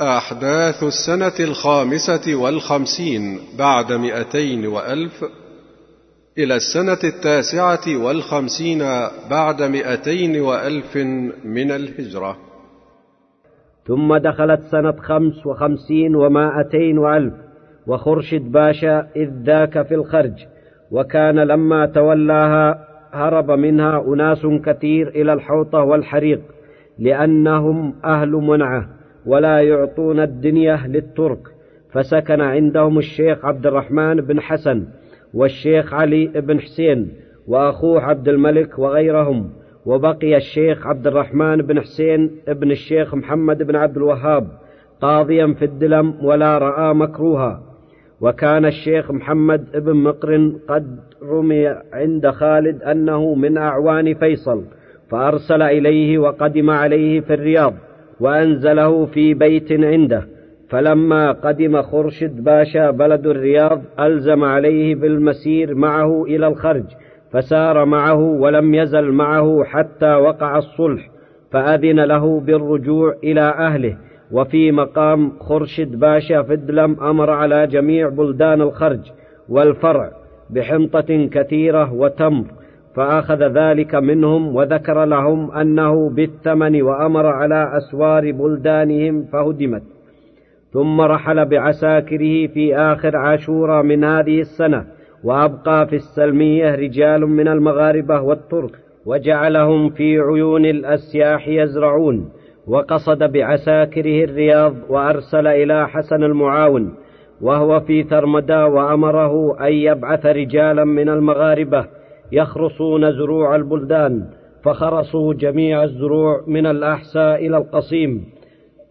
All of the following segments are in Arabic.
أحداث السنة الخامسة والخمسين بعد مئتين وألف إلى السنة التاسعة والخمسين بعد مئتين وألف من الهجرة. ثم دخلت سنة خمس وخمسين ومائتين وألف وخرشد باشا إذ ذاك في الخرج وكان لما تولاها هرب منها أناس كثير إلى الحوطة والحريق لأنهم أهل منعة. ولا يعطون الدنيا للترك. فسكن عندهم الشيخ عبد الرحمن بن حسن والشيخ علي بن حسين وأخوه عبد الملك وغيرهم. وبقي الشيخ عبد الرحمن بن حسين ابن الشيخ محمد بن عبد الوهاب قاضيا في الدلم ولا رأى مكروها. وكان الشيخ محمد بن مقرن قد رمي عند خالد أنه من أعوان فيصل فأرسل إليه وقدم عليه في الرياض. وأنزله في بيت عنده فلما قدم خرشد باشا بلد الرياض ألزم عليه بالمسير معه إلى الخرج فسار معه ولم يزل معه حتى وقع الصلح فأذن له بالرجوع إلى أهله وفي مقام خرشد باشا فدلم أمر على جميع بلدان الخرج والفرع بحنطة كثيرة وتمر. فأخذ ذلك منهم وذكر لهم أنه بالثمن وأمر على أسوار بلدانهم فهدمت. ثم رحل بعساكره في آخر عاشورا من هذه السنة وأبقى في السلمية رجال من المغاربة والترك وجعلهم في عيون الأسياح يزرعون. وقصد بعساكره الرياض وأرسل إلى حسن المعاون وهو في ثرمدا وأمره أن يبعث رجالا من المغاربة يخرصون زروع البلدان فخرصوا جميع الزروع من الأحساء إلى القصيم.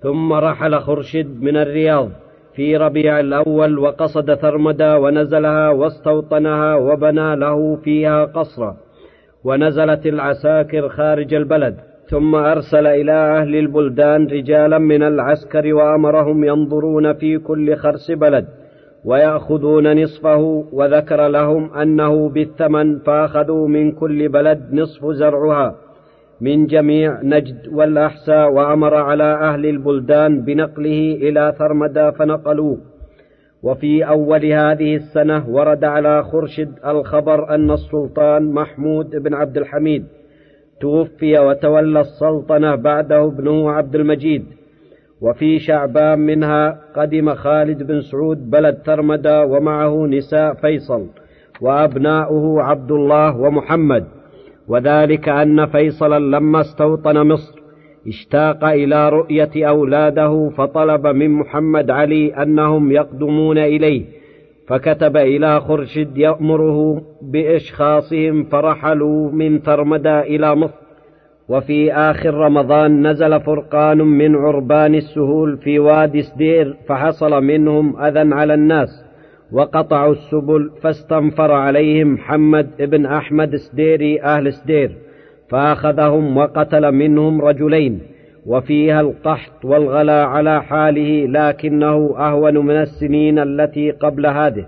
ثم رحل خرشد من الرياض في ربيع الأول وقصد ثرمدا ونزلها واستوطنها وبنى له فيها قصرا. ونزلت العساكر خارج البلد. ثم أرسل إلى أهل البلدان رجالا من العسكر وأمرهم ينظرون في كل خرس بلد. ويأخذون نصفه وذكر لهم أنه بالثمن فأخذوا من كل بلد نصف زرعها من جميع نجد والأحساء وأمر على أهل البلدان بنقله إلى ثرمدا فنقلوه. وفي أول هذه السنة ورد على خرشد الخبر أن السلطان محمود بن عبد الحميد توفي وتولى السلطنة بعده ابنه عبد المجيد. وفي شعبان منها قدم خالد بن سعود بلد ترمدا ومعه نساء فيصل وأبناؤه عبد الله ومحمد. وذلك أن فيصلا لما استوطن مصر اشتاق إلى رؤية أولاده فطلب من محمد علي أنهم يقدمون إليه فكتب إلى خرشد يأمره بإشخاصهم فرحلوا من ترمدا إلى مصر. وفي آخر رمضان نزل فرقان من عربان السهول في وادي سدير فحصل منهم أذى على الناس وقطعوا السبل فاستنفر عليهم محمد بن أحمد سديري أهل سدير فأخذهم وقتل منهم رجلين وفيها القحط والغلا على حاله لكنه أهون من السنين التي قبل هذه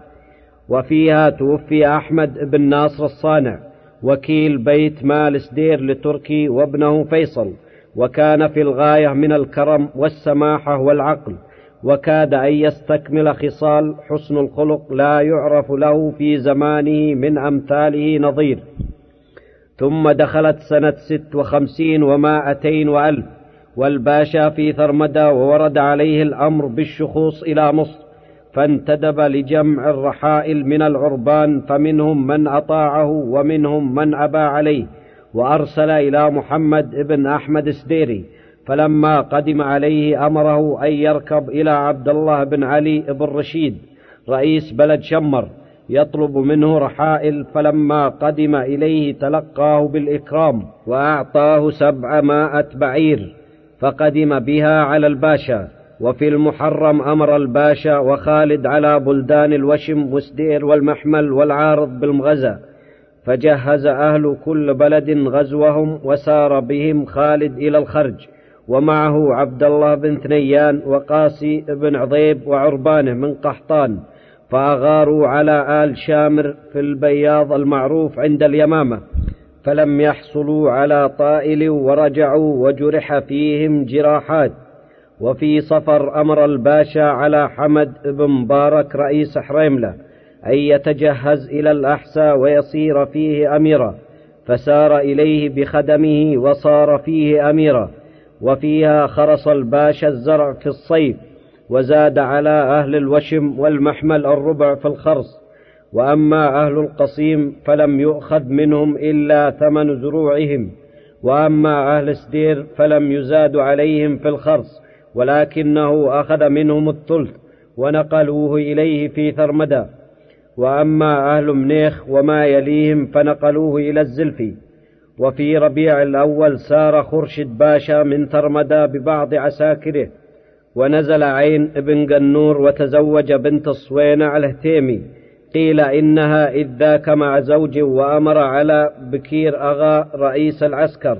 وفيها توفي أحمد بن ناصر الصانع. وكيل بيت مال سدير لتركي وابنه فيصل. وكان في الغاية من الكرم والسماحة والعقل. وكاد أن يستكمل خصال حسن الخلق لا يعرف له في زمانه من أمثاله نظير. ثم دخلت سنة ست وخمسين ومائتين وألف. والباشا في ثرمدا وورد عليه الأمر بالشخوص إلى مصر. فانتدب لجمع الرحائل من العربان فمنهم من أطاعه ومنهم من أبى عليه وأرسل إلى محمد بن أحمد سديري فلما قدم عليه أمره أن يركب إلى عبد الله بن علي بن رشيد رئيس بلد شمر يطلب منه رحائل فلما قدم إليه تلقاه بالإكرام وأعطاه سبعمائة بعير فقدم بها على الباشا. وفي المحرم أمر الباشا وخالد على بلدان الوشم وسدير والمحمل والعارض بالمغزى فجهز أهل كل بلد غزوهم وسار بهم خالد إلى الخرج ومعه عبد الله بن ثنيان وقاسي بن عضيب وعربانه من قحطان فأغاروا على آل شامر في البياض المعروف عند اليمامة فلم يحصلوا على طائل ورجعوا وجرح فيهم جراحات. وفي صفر أمر الباشا على حمد بن مبارك رئيس حريملة أن يتجهز إلى الأحساء ويصير فيه أميرا فسار إليه بخدمه وصار فيه أميرا وفيها خرص الباشا الزرع في الصيف وزاد على أهل الوشم والمحمل الربع في الخرص وأما أهل القصيم فلم يؤخذ منهم إلا ثمن زروعهم وأما أهل سدير فلم يزاد عليهم في الخرص ولكنه أخذ منهم الثلث ونقلوه إليه في ثرمدا. وأما أهل منيخ وما يليهم فنقلوه إلى الزلفي. وفي ربيع الأول سار خرشد باشا من ثرمدا ببعض عساكره. ونزل عين ابن قنور وتزوج بنت الصوينع الهتيمي. قيل إنها إذ ذاك مع زوج وأمر على بكير أغا رئيس العسكر.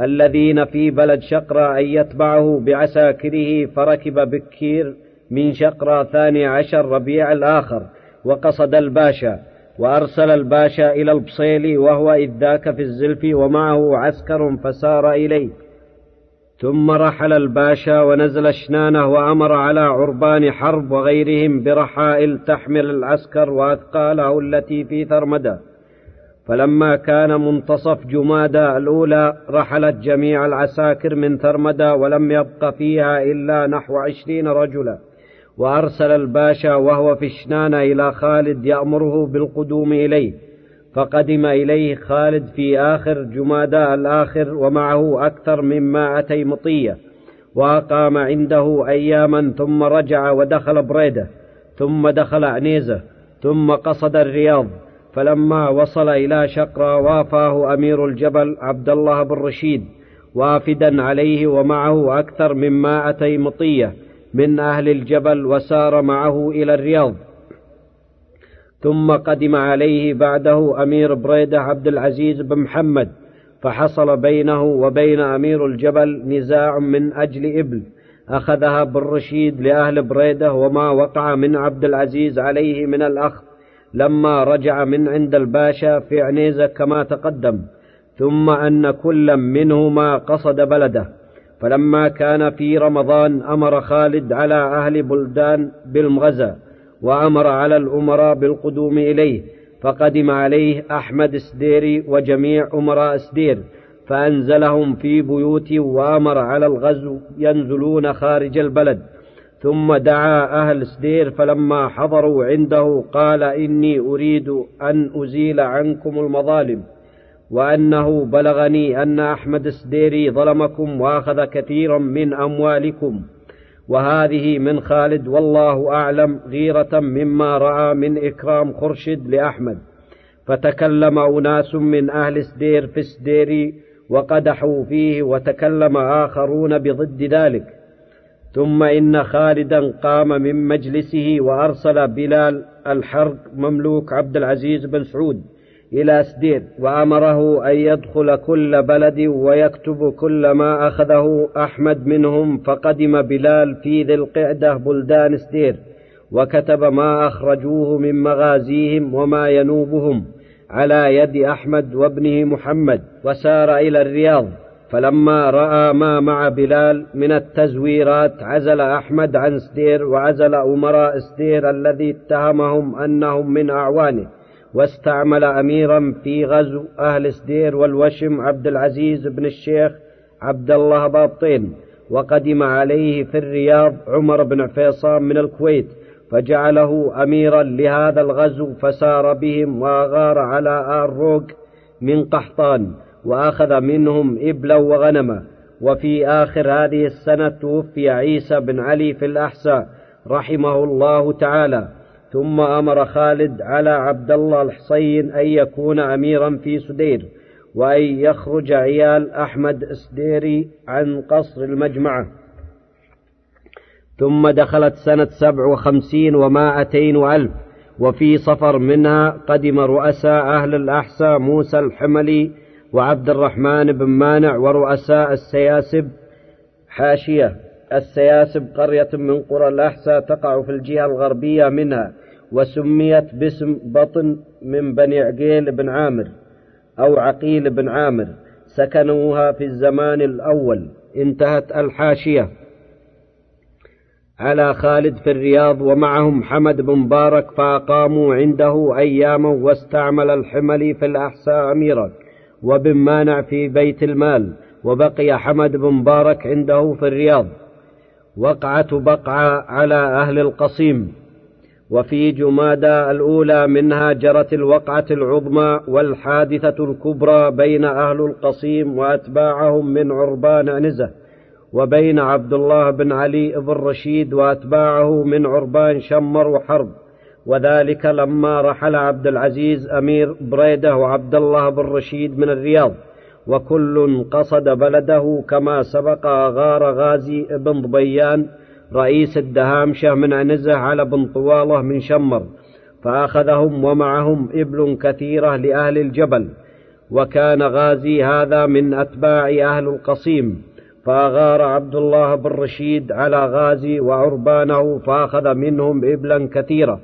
الذين في بلد شقرة أن يتبعه بعساكره فركب بكير من شقرة ثاني عشر ربيع الآخر وقصد الباشا وأرسل الباشا إلى البصيلي وهو إذ ذاك في الزلف ومعه عسكر فسار إليه. ثم رحل الباشا ونزل شنانه وأمر على عربان حرب وغيرهم برحائل تحمل العسكر وأثقاله التي في ثرمدة فلما كان منتصف جمادى الأولى رحلت جميع العساكر من ثرمدة ولم يبق فيها إلا نحو عشرين رجلا. وأرسل الباشا وهو في الشنانة إلى خالد يأمره بالقدوم إليه. فقدم إليه خالد في آخر جمادى الآخر ومعه أكثر من مائتي مطية. وأقام عنده أياما ثم رجع ودخل بريدة ثم دخل عنيزة ثم قصد الرياض. فلما وصل إلى شقرة وافاه أمير الجبل عبد الله بن رشيد وافدا عليه ومعه أكثر من مائتي مطية من أهل الجبل وسار معه إلى الرياض. ثم قدم عليه بعده أمير بريدة عبد العزيز بن محمد فحصل بينه وبين أمير الجبل نزاع من أجل إبل. أخذها بالرشيد لأهل بريدة وما وقع من عبد العزيز عليه من الأخذ. لما رجع من عند الباشا في عنيزة كما تقدم ثم أن كل منهما قصد بلده. فلما كان في رمضان أمر خالد على أهل بلدان بالمغزى وأمر على الأمراء بالقدوم إليه فقدم عليه أحمد سديري وجميع أمراء سدير فأنزلهم في بيوت وأمر على الغزو ينزلون خارج البلد. ثم دعا أهل سدير فلما حضروا عنده قال إني أريد أن أزيل عنكم المظالم وأنه بلغني أن أحمد السديري ظلمكم وأخذ كثيرا من أموالكم وهذه من خالد والله أعلم غيرة مما رأى من إكرام خرشد لأحمد فتكلم أناس من أهل سدير في سديري وقدحوا فيه وتكلم آخرون بضد ذلك ثم إن خالدا قام من مجلسه وأرسل بلال الحرق مملوك عبد العزيز بن سعود إلى سدير وأمره أن يدخل كل بلد ويكتب كل ما أخذه أحمد منهم فقدم بلال في ذي القعدة بلدان سدير وكتب ما أخرجوه من مغازيهم وما ينوبهم على يد أحمد وابنه محمد وسار إلى الرياض. فلما رأى ما مع بلال من التزويرات عزل أحمد عن سدير وعزل أمراء سدير الذي اتهمهم أنهم من أعوانه واستعمل أميرا في غزو أهل سدير والوشم عبد العزيز بن الشيخ عبد الله باطين وقدم عليه في الرياض عمر بن فيصان من الكويت فجعله أميرا لهذا الغزو فسار بهم وأغار على آل روق من قحطان. وأخذ منهم إبلا وغنما. وفي آخر هذه السنة توفي عيسى بن علي في الأحساء رحمه الله تعالى. ثم أمر خالد على عبد الله الحصين أن يكون أميرا في سدير وأن يخرج عيال أحمد السديري عن قصر المجمعة. ثم دخلت سنة سبع وخمسين ومائتين وألف. وفي صفر منها قدم رؤساء أهل الأحساء موسى الحملي وعبد الرحمن بن مانع ورؤساء السياسب حاشية. السياسب قرية من قرى الأحساء تقع في الجهة الغربية منها وسميت باسم بطن من بني عقيل بن عامر أو عقيل بن عامر. سكنوها في الزمان الأول. انتهت الحاشية. على خالد في الرياض ومعهم حمد بن مبارك فأقاموا عنده أياما واستعمل الحملي في الأحساء أميرا. وبن مانع في بيت المال وبقي حمد بن مبارك عنده في الرياض. وقعة بقعة على أهل القصيم. وفي جمادى الأولى منها جرت الوقعة العظمى والحادثة الكبرى بين أهل القصيم وأتباعهم من عربان عنزة وبين عبد الله بن علي بن رشيد وأتباعه من عربان شمر وحرب. وذلك لما رحل عبد العزيز أمير بريدة وعبد الله بن رشيد من الرياض وكل قصد بلده كما سبق غار غازي بن ضبيان رئيس الدهامشة من عنزة على بن طوالة من شمر فأخذهم ومعهم إبل كثيرة لأهل الجبل وكان غازي هذا من أتباع أهل القصيم فأغار عبد الله بن رشيد على غازي وعربانه فأخذ منهم إبلا كثيرة.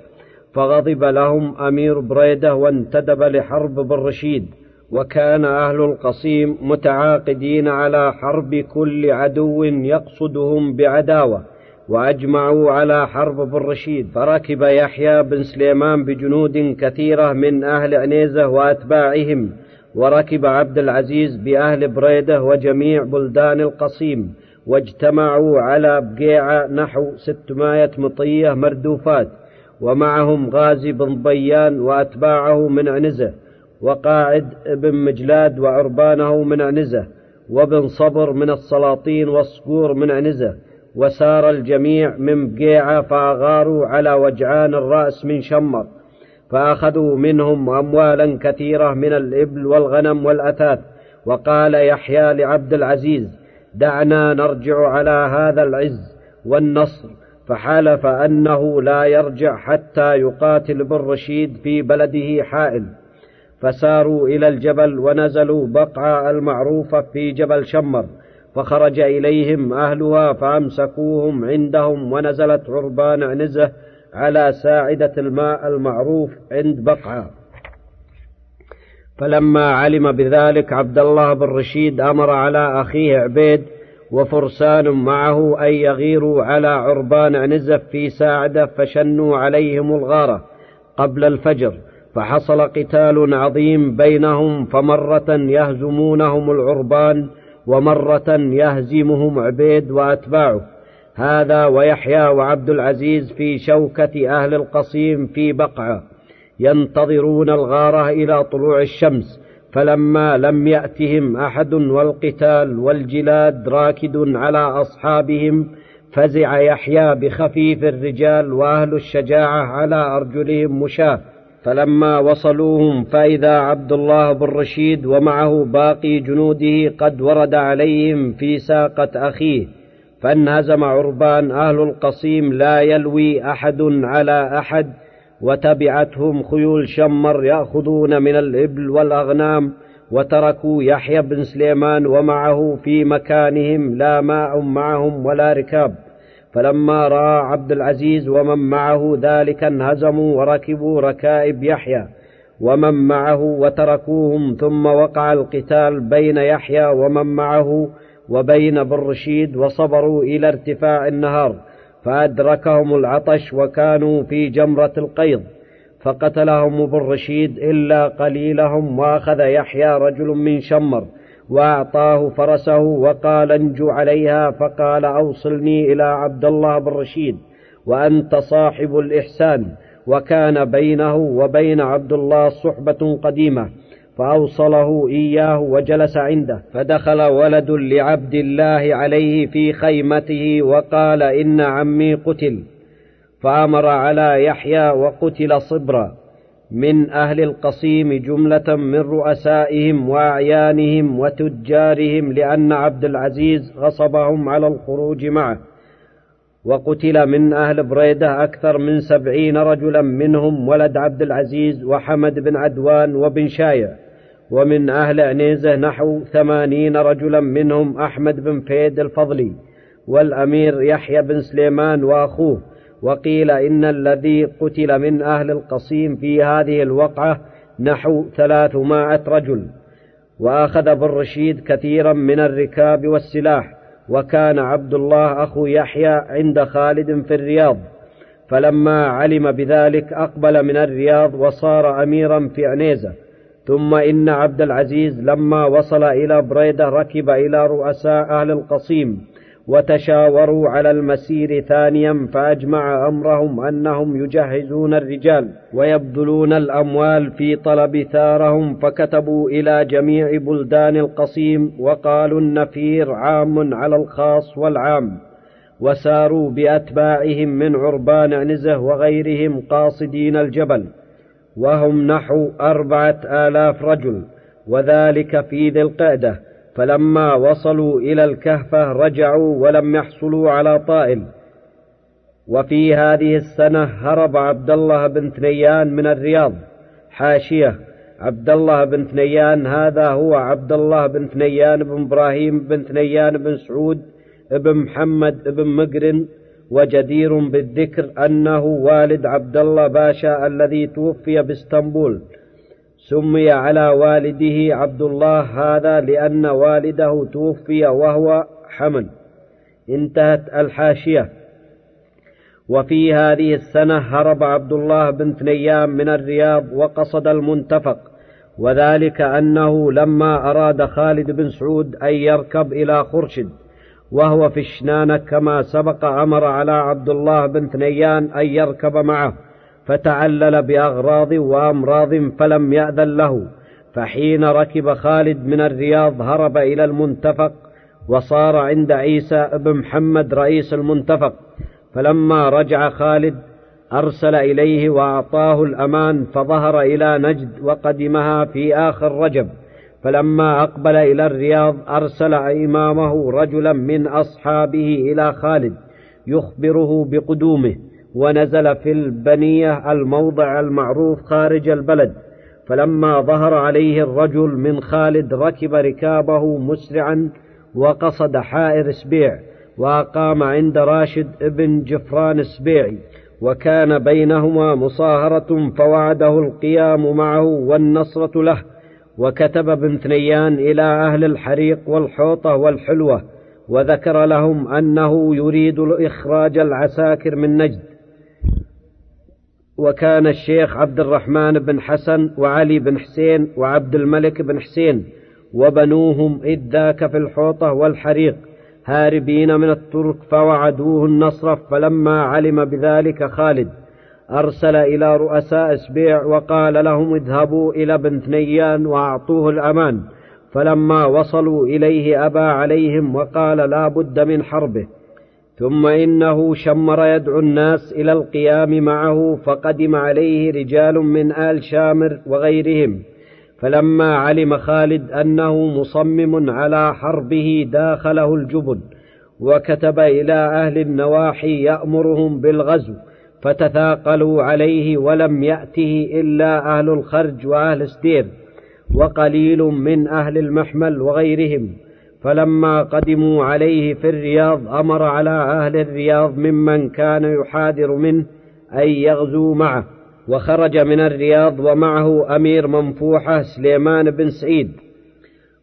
فغضب لهم أمير بريدة وانتدب لحرب بن رشيد وكان أهل القصيم متعاقدين على حرب كل عدو يقصدهم بعداوة وأجمعوا على حرب بن رشيد فركب يحيى بن سليمان بجنود كثيرة من أهل عنيزة وأتباعهم وركب عبد العزيز بأهل بريدة وجميع بلدان القصيم واجتمعوا على بقيعة نحو ستمائة مطية مردوفات. ومعهم غازي بن ضيان وأتباعه من عنزة وقاعد بن مجلاد وعربانه من عنزة وابن صبر من السلاطين والصقور من عنزة وسار الجميع من بقيعة فأغاروا على وجعان الرأس من شمر فأخذوا منهم أموالا كثيرة من الإبل والغنم والأثاث. وقال يحيى لعبد العزيز دعنا نرجع على هذا العز والنصر. فحلف أنه لا يرجع حتى يقاتل ابن رشيد في بلده حائل. فساروا إلى الجبل ونزلوا بقعة المعروفة في جبل شمر فخرج إليهم أهلها فأمسكوهم عندهم ونزلت عربان عنزة على ساعدة الماء المعروف عند بقعة. فلما علم بذلك عبد الله بن رشيد أمر على أخيه عبيد وفرسان معه أن يغيروا على عربان عنزة في ساعدة فشنوا عليهم الغارة قبل الفجر فحصل قتال عظيم بينهم فمرة يهزمونهم العربان ومرة يهزمهم عبيد وأتباعه. هذا ويحيى وعبد العزيز في شوكة أهل القصيم في بقعة. ينتظرون الغارة إلى طلوع الشمس فلما لم يأتهم أحد والقتال والجلاد راكد على أصحابهم فزع يحيى بخفيف الرجال وأهل الشجاعة على أرجلهم مشاة. فلما وصلوهم فإذا عبد الله بن رشيد ومعه باقي جنوده قد ورد عليهم في ساقة أخيه. فانهزم عربان أهل القصيم لا يلوي أحد على أحد وتبعتهم خيول شمر يأخذون من الإبل والأغنام وتركوا يحيى بن سليمان ومعه في مكانهم لا ماء معهم ولا ركاب. فلما رأى عبد العزيز ومن معه ذلك انهزموا وركبوا ركائب يحيى ومن معه وتركوهم ثم وقع القتال بين يحيى ومن معه وبين بن رشيد وصبروا إلى ارتفاع النهار. فأدركهم العطش وكانوا في جمرة القيض فقتلهم ابن رشيد إلا قليلهم وأخذ يحيى رجل من شمر وأعطاه فرسه وقال انجو عليها فقال أوصلني إلى عبد الله بن رشيد وأنت صاحب الإحسان وكان بينه وبين عبد الله صحبة قديمة. فأوصله إياه وجلس عنده. فدخل ولد لعبد الله عليه في خيمته وقال إن عمي قتل. فأمر على يحيى وقتل صبرا. من أهل القصيم جملة من رؤسائهم وأعيانهم وتجارهم لأن عبد العزيز غصبهم على الخروج معه. وقتل من أهل بريدة أكثر من سبعين رجلا منهم ولد عبد العزيز وحمد بن عدوان وبن شايع. ومن أهل عنيزة نحو ثمانين رجلا منهم أحمد بن فيد الفضلي والأمير يحيى بن سليمان وأخوه. وقيل إن الذي قتل من أهل القصيم في هذه الوقعة نحو ثلاثمائة رجل. وأخذ ابن رشيد كثيرا من الركاب والسلاح. وكان عبد الله أخو يحيى عند خالد في الرياض فلما علم بذلك أقبل من الرياض وصار أميرا في عنيزة ثم إن عبد العزيز لما وصل إلى بريدة ركب إلى رؤساء أهل القصيم. وتشاوروا على المسير ثانيا فأجمع أمرهم أنهم يجهزون الرجال ويبذلون الأموال في طلب ثارهم فكتبوا إلى جميع بلدان القصيم وقالوا النفير عام على الخاص والعام وساروا بأتباعهم من عربان عنزة وغيرهم قاصدين الجبل وهم نحو أربعة آلاف رجل وذلك في ذي القعدة فلما وصلوا إلى الكهفة رجعوا ولم يحصلوا على طائل. وفي هذه السنة هرب عبد الله بن ثنيان من الرياض. حاشية. عبد الله بن ثنيان هذا هو عبد الله بن ثنيان بن إبراهيم بن ثنيان بن سعود بن محمد بن مقرن. وجدير بالذكر أنه والد عبد الله باشا الذي توفي بإسطنبول. سمي على والده عبد الله هذا لأن والده توفي وهو حمل. انتهت الحاشية. وفي هذه السنة هرب عبد الله بن ثنيان من الرياض وقصد المنتفق وذلك أنه لما أراد خالد بن سعود أن يركب إلى خرشد وهو في الشنانة كما سبق أمر على عبد الله بن ثنيان أن يركب معه. فتعلل بأغراض وأمراض فلم يأذن له فحين ركب خالد من الرياض هرب إلى المنتفق وصار عند عيسى بن محمد رئيس المنتفق فلما رجع خالد أرسل إليه وأعطاه الأمان فظهر إلى نجد وقدمها في آخر رجب فلما أقبل إلى الرياض أرسل إمامه رجلا من أصحابه إلى خالد يخبره بقدومه. ونزل في البنية الموضع المعروف خارج البلد. فلما ظهر عليه الرجل من خالد ركب ركابه مسرعا وقصد حائر سبيع وأقام عند راشد ابن جفران السبيعي وكان بينهما مصاهرة فوعده القيام معه والنصرة له. وكتب ابن ثنيان إلى أهل الحريق والحوطة والحلوة وذكر لهم أنه يريد إخراج العساكر من نجد. وكان الشيخ عبد الرحمن بن حسن وعلي بن حسين وعبد الملك بن حسين وبنوهم إذ ذاك في الحوطة والحريق هاربين من الترك فوعدوه النصر فلما علم بذلك خالد أرسل إلى رؤساء سبيع وقال لهم اذهبوا إلى ابن ثنيان وأعطوه الأمان فلما وصلوا إليه أبى عليهم وقال لا بد من حربه ثم إنه شمر يدعو الناس إلى القيام معه فقدم عليه رجال من آل شامر وغيرهم فلما علم خالد أنه مصمم على حربه داخله الجبن وكتب إلى أهل النواحي يأمرهم بالغزو فتثاقلوا عليه ولم يأته إلا أهل الخرج وأهل سدير وقليل من أهل المحمل وغيرهم. فلما قدموا عليه في الرياض أمر على أهل الرياض ممن كان يحاذر منه أن يغزوا معه وخرج من الرياض ومعه أمير منفوحة سليمان بن سعيد.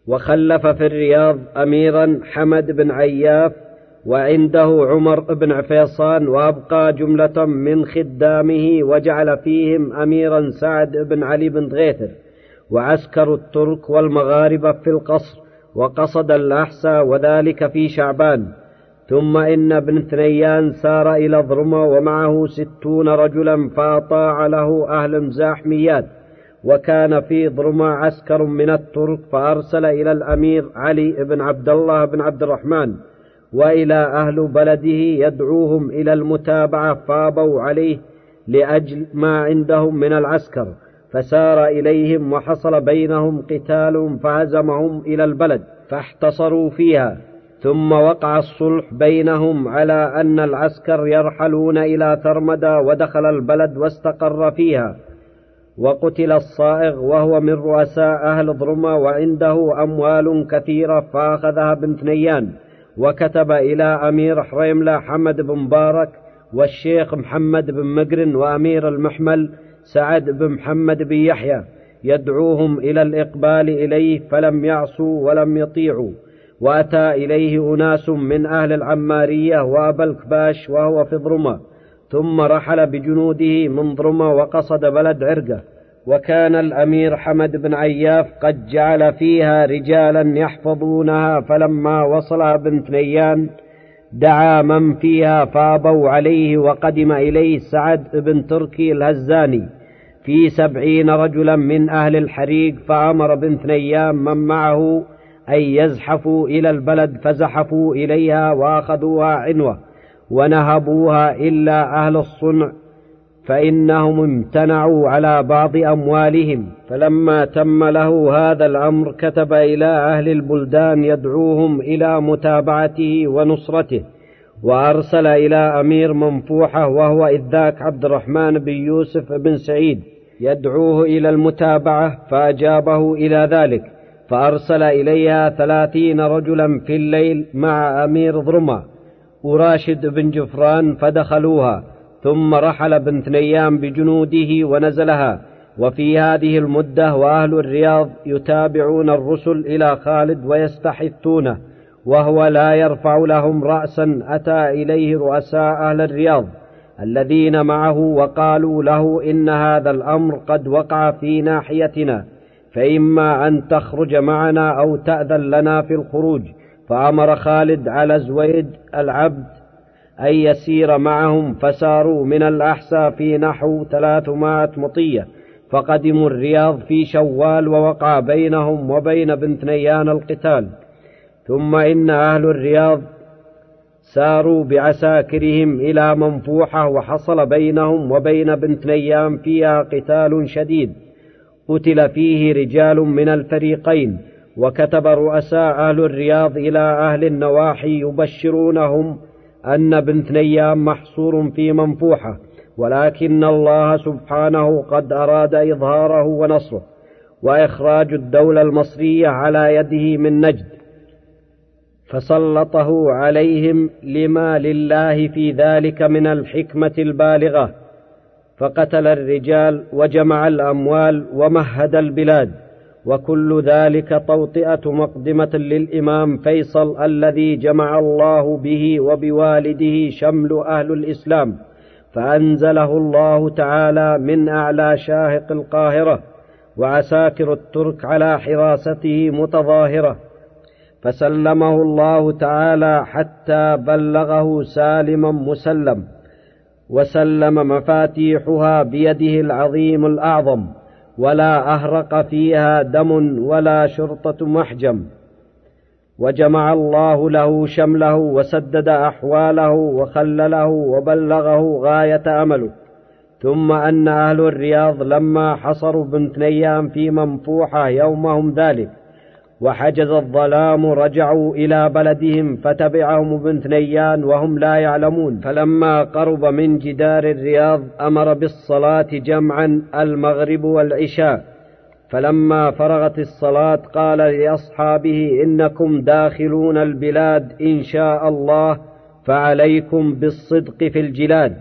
وخلف في الرياض اميرا حمد بن عياف وعنده عمر بن عفيصان وأبقى جملة من خدامه وجعل فيهم اميرا سعد بن علي بن غيثر وعسكر الترك والمغاربة في القصر. وقصد الأحسى وذلك في شعبان ثم إن ابن ثنيان سار إلى ضرمة ومعه ستون رجلا فأطاع له أهل مزاحميات وكان في ضرمة عسكر من الترك فأرسل إلى الأمير علي بن عبد الله بن عبد الرحمن وإلى أهل بلده يدعوهم إلى المتابعة فابوا عليه لأجل ما عندهم من العسكر. فسار إليهم وحصل بينهم قتال فهزمهم إلى البلد فاحتصروا فيها. ثم وقع الصلح بينهم على أن العسكر يرحلون إلى ثرمدا ودخل البلد واستقر فيها. وقتل الصائغ وهو من رؤساء أهل ضرمة وعنده أموال كثيرة فأخذها بن ثنيان وكتب إلى أمير حريملة حمد بن مبارك والشيخ محمد بن مقرن وأمير المحمل سعد بن محمد بن يحيى يدعوهم إلى الإقبال إليه فلم يعصوا ولم يطيعوا. وأتى إليه أناس من أهل العمارية وأبا الكباش وهو في ضرمة. ثم رحل بجنوده من ضرمة وقصد بلد عرقة. وكان الأمير حمد بن عياف قد جعل فيها رجالا يحفظونها فلما وصل بنت نيان دعا من فيها فابوا عليه وقدم إليه سعد بن تركي الهزاني. في سبعين رجلا من أهل الحريق فأمر بنت نيام من معه أن يزحفوا إلى البلد فزحفوا إليها وأخذوها عنوة ونهبوها إلا أهل الصنع فإنهم امتنعوا على بعض أموالهم. فلما تم له هذا الأمر كتب إلى أهل البلدان يدعوهم إلى متابعته ونصرته وأرسل إلى أمير منفوحة وهو إذ ذاك عبد الرحمن بن يوسف بن سعيد. يدعوه إلى المتابعة فأجابه إلى ذلك فأرسل إليها ثلاثين رجلا في الليل مع أمير ضرمة وراشد بن جفران فدخلوها ثم رحل بنت نيام بجنوده ونزلها وفي هذه المدة وأهل الرياض يتابعون الرسل إلى خالد ويستحثونه وهو لا يرفع لهم رأسا أتى إليه رؤساء أهل الرياض. الذين معه وقالوا له إن هذا الأمر قد وقع في ناحيتنا فإما أن تخرج معنا أو تأذن لنا في الخروج. فأمر خالد على زويد العبد أن يسير معهم فساروا من الأحساء في نحو ثلاثمائة مطية. فقدموا الرياض في شوال ووقع بينهم وبين بنت نيان القتال. ثم إن أهل الرياض ساروا بعساكرهم إلى منفوحة وحصل بينهم وبين بنت نيام فيها قتال شديد. قتل فيه رجال من الفريقين وكتب رؤساء أهل الرياض إلى أهل النواحي يبشرونهم أن بنت نيام محصور في منفوحة ولكن الله سبحانه قد أراد إظهاره ونصره وإخراج الدولة المصرية على يده من نجد. فسلطه عليهم لما لله في ذلك من الحكمة البالغة فقتل الرجال وجمع الأموال ومهد البلاد وكل ذلك توطئة مقدمة للإمام فيصل الذي جمع الله به وبوالده شمل أهل الإسلام فأنزله الله تعالى من أعلى شاهق القاهرة وعساكر الترك على حراسته متظاهرة. فسلمه الله تعالى حتى بلغه سالما مسلم وسلم مفاتيحها بيده العظيم الأعظم ولا أهرق فيها دم ولا شرطة محجم. وجمع الله له شمله وسدد أحواله وخلله وبلغه غاية أمله. ثم أن أهل الرياض لما حصروا بنت نيام في منفوحة يومهم ذلك وحجز الظلام رجعوا إلى بلدهم فتبعهم ابن ثنيان وهم لا يعلمون. فلما قرب من جدار الرياض أمر بالصلاة جمعا المغرب والعشاء. فلما فرغت الصلاة قال لأصحابه إنكم داخلون البلاد إن شاء الله فعليكم بالصدق في الجلاد.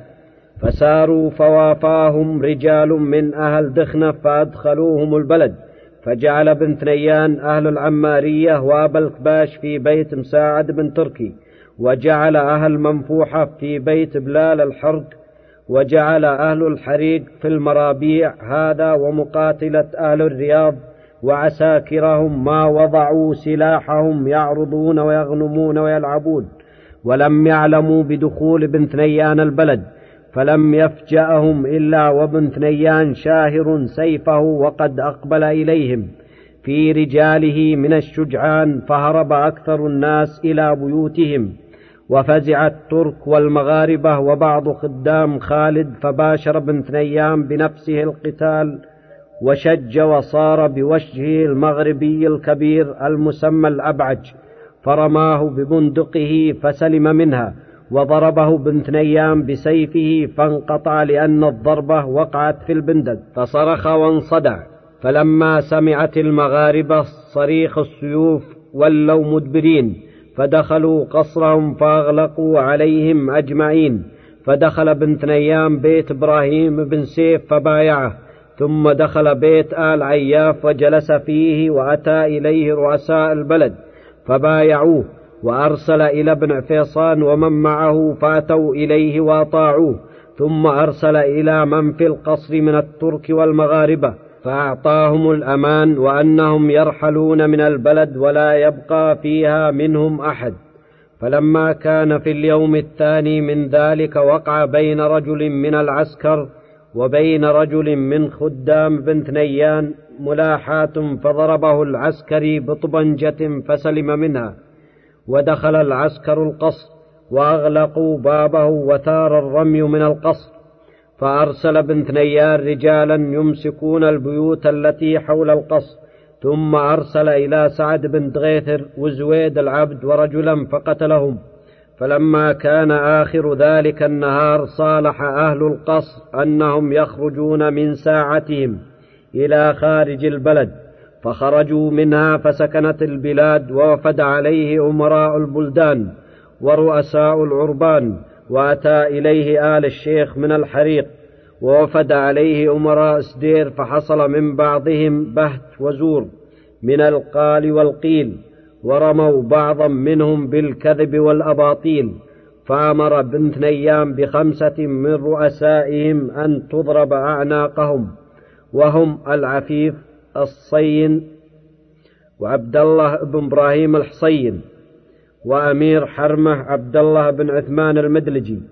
فساروا فوافاهم رجال من أهل دخنة فأدخلوهم البلد. فجعل بن ثنيان أهل العمارية وأبا الكباش في بيت مساعد بن تركي وجعل أهل منفوحة في بيت بلال الحرق وجعل أهل الحريق في المرابيع هذا ومقاتلة أهل الرياض وعساكرهم ما وضعوا سلاحهم يعرضون ويغنمون ويلعبون ولم يعلموا بدخول بن ثنيان البلد. فلم يفجأهم إلا وابن ثنيان شاهر سيفه وقد أقبل إليهم. في رجاله من الشجعان فهرب أكثر الناس إلى بيوتهم. وفزع الترك والمغاربة وبعض خدام خالد فباشر بن ثنيان بنفسه القتال وشج وصار بوجهه المغربي الكبير المسمى الأبعج فرماه ببندقه فسلم منها. وضربه بنت نيام بسيفه فانقطع لأن الضربة وقعت في البندق فصرخ وانصدع. فلما سمعت المغاربة صريخ السيوف ولوا مدبرين فدخلوا قصرهم فأغلقوا عليهم أجمعين. فدخل بنت نيام بيت إبراهيم بن سيف فبايعه. ثم دخل بيت آل عياف وجلس فيه وأتى إليه رؤساء البلد فبايعوه. وأرسل إلى ابن عفيصان ومن معه فأتوا إليه وأطاعوه ثم أرسل إلى من في القصر من الترك والمغاربة فأعطاهم الأمان وأنهم يرحلون من البلد ولا يبقى فيها منهم أحد. فلما كان في اليوم الثاني من ذلك وقع بين رجل من العسكر وبين رجل من خدام بن ثنيان ملاحاة فضربه العسكري بطبنجة فسلم منها. ودخل العسكر القصر وأغلقوا بابه وثار الرمي من القصر فأرسل ابن ثنيان رجالا يمسكون البيوت التي حول القصر ثم أرسل إلى سعد بن دغيثر وزويد العبد ورجلا فقتلهم. فلما كان آخر ذلك النهار صالح أهل القصر أنهم يخرجون من ساعتهم إلى خارج البلد. فخرجوا منها فسكنت البلاد ووفد عليه أمراء البلدان ورؤساء العربان وأتى إليه آل الشيخ من الحريق ووفد عليه أمراء سدير فحصل من بعضهم بهت وزور من القال والقيل ورموا بعضا منهم بالكذب والأباطيل فأمر بن ثنيان بخمسة من رؤسائهم أن تضرب أعناقهم وهم العفيف الصين وعبد الله بن إبراهيم الحصين وأمير حرمة عبد الله بن عثمان المدلجي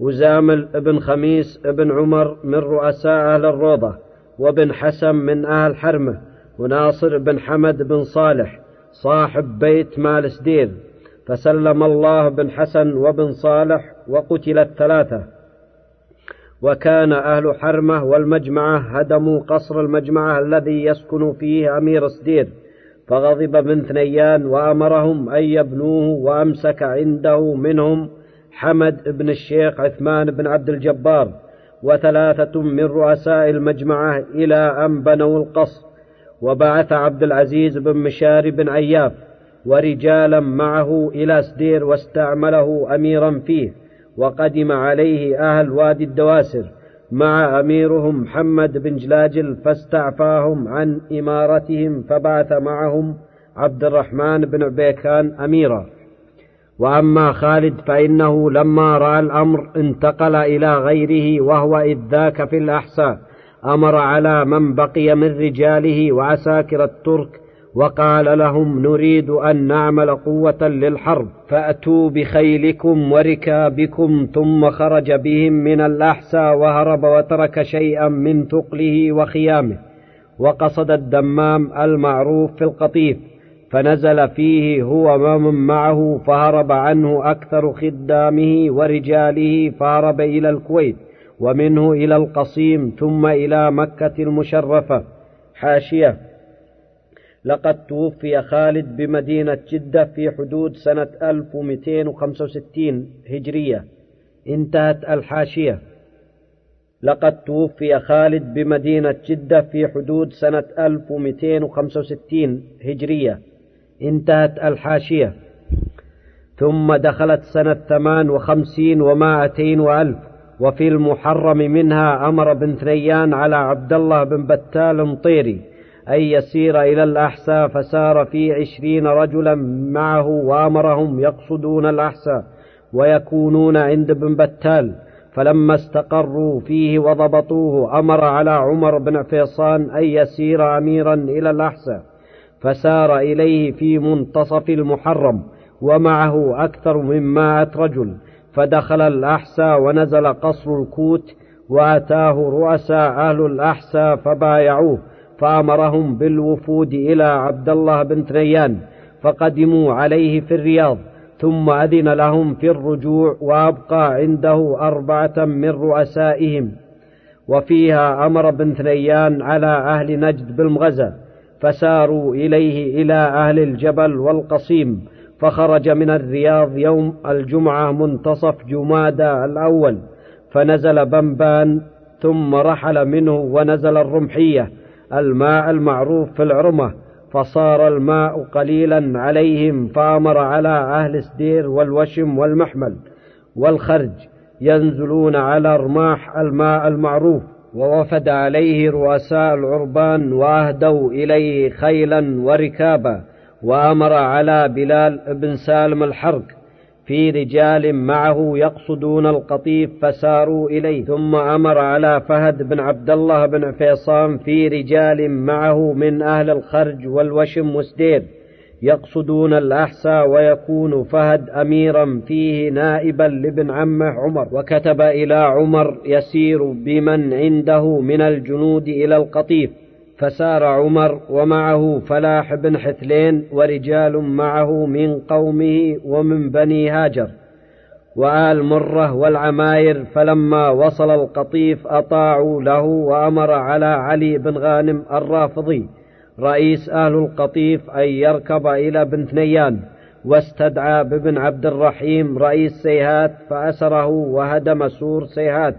وزامل بن خميس بن عمر من رؤساء أهل الروضة وبن حسن من أهل حرمة وناصر بن حمد بن صالح صاحب بيت مال سدير فسلم الله بن حسن وبن صالح وقتل الثلاثة وكان أهل حرمة والمجمعة هدموا قصر المجمعة الذي يسكن فيه أمير سدير فغضب بن ثنيان وأمرهم أن يبنوه وأمسك عنده منهم حمد بن الشيخ عثمان بن عبد الجبار وثلاثة من رؤساء المجمعة إلى أن بنوا القصر وبعث عبد العزيز بن مشار بن عياف ورجالا معه إلى سدير واستعمله أميرا فيه. وقدم عليه أهل وادي الدواسر مع أميرهم محمد بن جلاجل فاستعفاهم عن إمارتهم فبعث معهم عبد الرحمن بن عبيكان أميرا. وأما خالد فإنه لما رأى الأمر انتقل إلى غيره وهو إذ ذاك في الأحساء أمر على من بقي من رجاله وعساكر الترك وقال لهم نريد أن نعمل قوة للحرب فأتوا بخيلكم وركابكم ثم خرج بهم من الأحسى وهرب وترك شيئا من ثقله وخيامه وقصد الدمام المعروف في القطيف فنزل فيه هو ومن معه فهرب عنه أكثر خدامه ورجاله فهرب إلى الكويت ومنه إلى القصيم ثم إلى مكة المشرفة. حاشية. لقد توفي خالد بمدينة جدة في حدود سنة 1265 هجرية انتهت الحاشية. لقد توفي خالد بمدينة جدة في حدود سنة 1265 هجرية انتهت الحاشية. ثم دخلت سنة ثمان وخمسين ومائتين وألف وفي المحرم منها أمر بن ثريان على عبد الله بن بتال مطيري أن يسير إلى الأحساء فسار في عشرين رجلا معه وأمرهم يقصدون الأحساء ويكونون عند بن بتال. فلما استقروا فيه وضبطوه أمر على عمر بن فيصان أن يسير أميرا إلى الأحساء فسار إليه في منتصف المحرم ومعه أكثر من مائة رجل. فدخل الأحسى ونزل قصر الكوت وأتاه رؤساء أهل الأحسى فبايعوه. فأمرهم بالوفود إلى عبد الله بن ثريان فقدموا عليه في الرياض ثم أذن لهم في الرجوع وأبقى عنده أربعة من رؤسائهم. وفيها أمر بن ثريان على أهل نجد بالمغزى فساروا إليه إلى أهل الجبل والقصيم فخرج من الرياض يوم الجمعة منتصف جمادى الأول فنزل بنبان ثم رحل منه ونزل الرمحية الماء المعروف في العرمة فصار الماء قليلا عليهم فأمر على أهل سدير والوشم والمحمل والخرج ينزلون على رماح الماء المعروف ووفد عليه رؤساء العربان وأهدوا إليه خيلا وركابا وأمر على بلال بن سالم الحرق في رجال معه يقصدون القطيف فساروا إليه. ثم أمر على فهد بن عبد الله بن فيصام في رجال معه من أهل الخرج والوشم وسدير يقصدون الأحسى ويكون فهد أميرا فيه نائبا لابن عمه عمر. وكتب إلى عمر يسير بمن عنده من الجنود إلى القطيف. فسار عمر ومعه فلاح بن حثلين ورجال معه من قومه ومن بني هاجر. وآل مرة والعماير فلما وصل القطيف أطاعوا له وأمر على علي بن غانم الرافضي رئيس أهل القطيف أن يركب إلى بن ثنيان واستدعى بابن عبد الرحيم رئيس سيهات فأسره وهدم سور سيهات.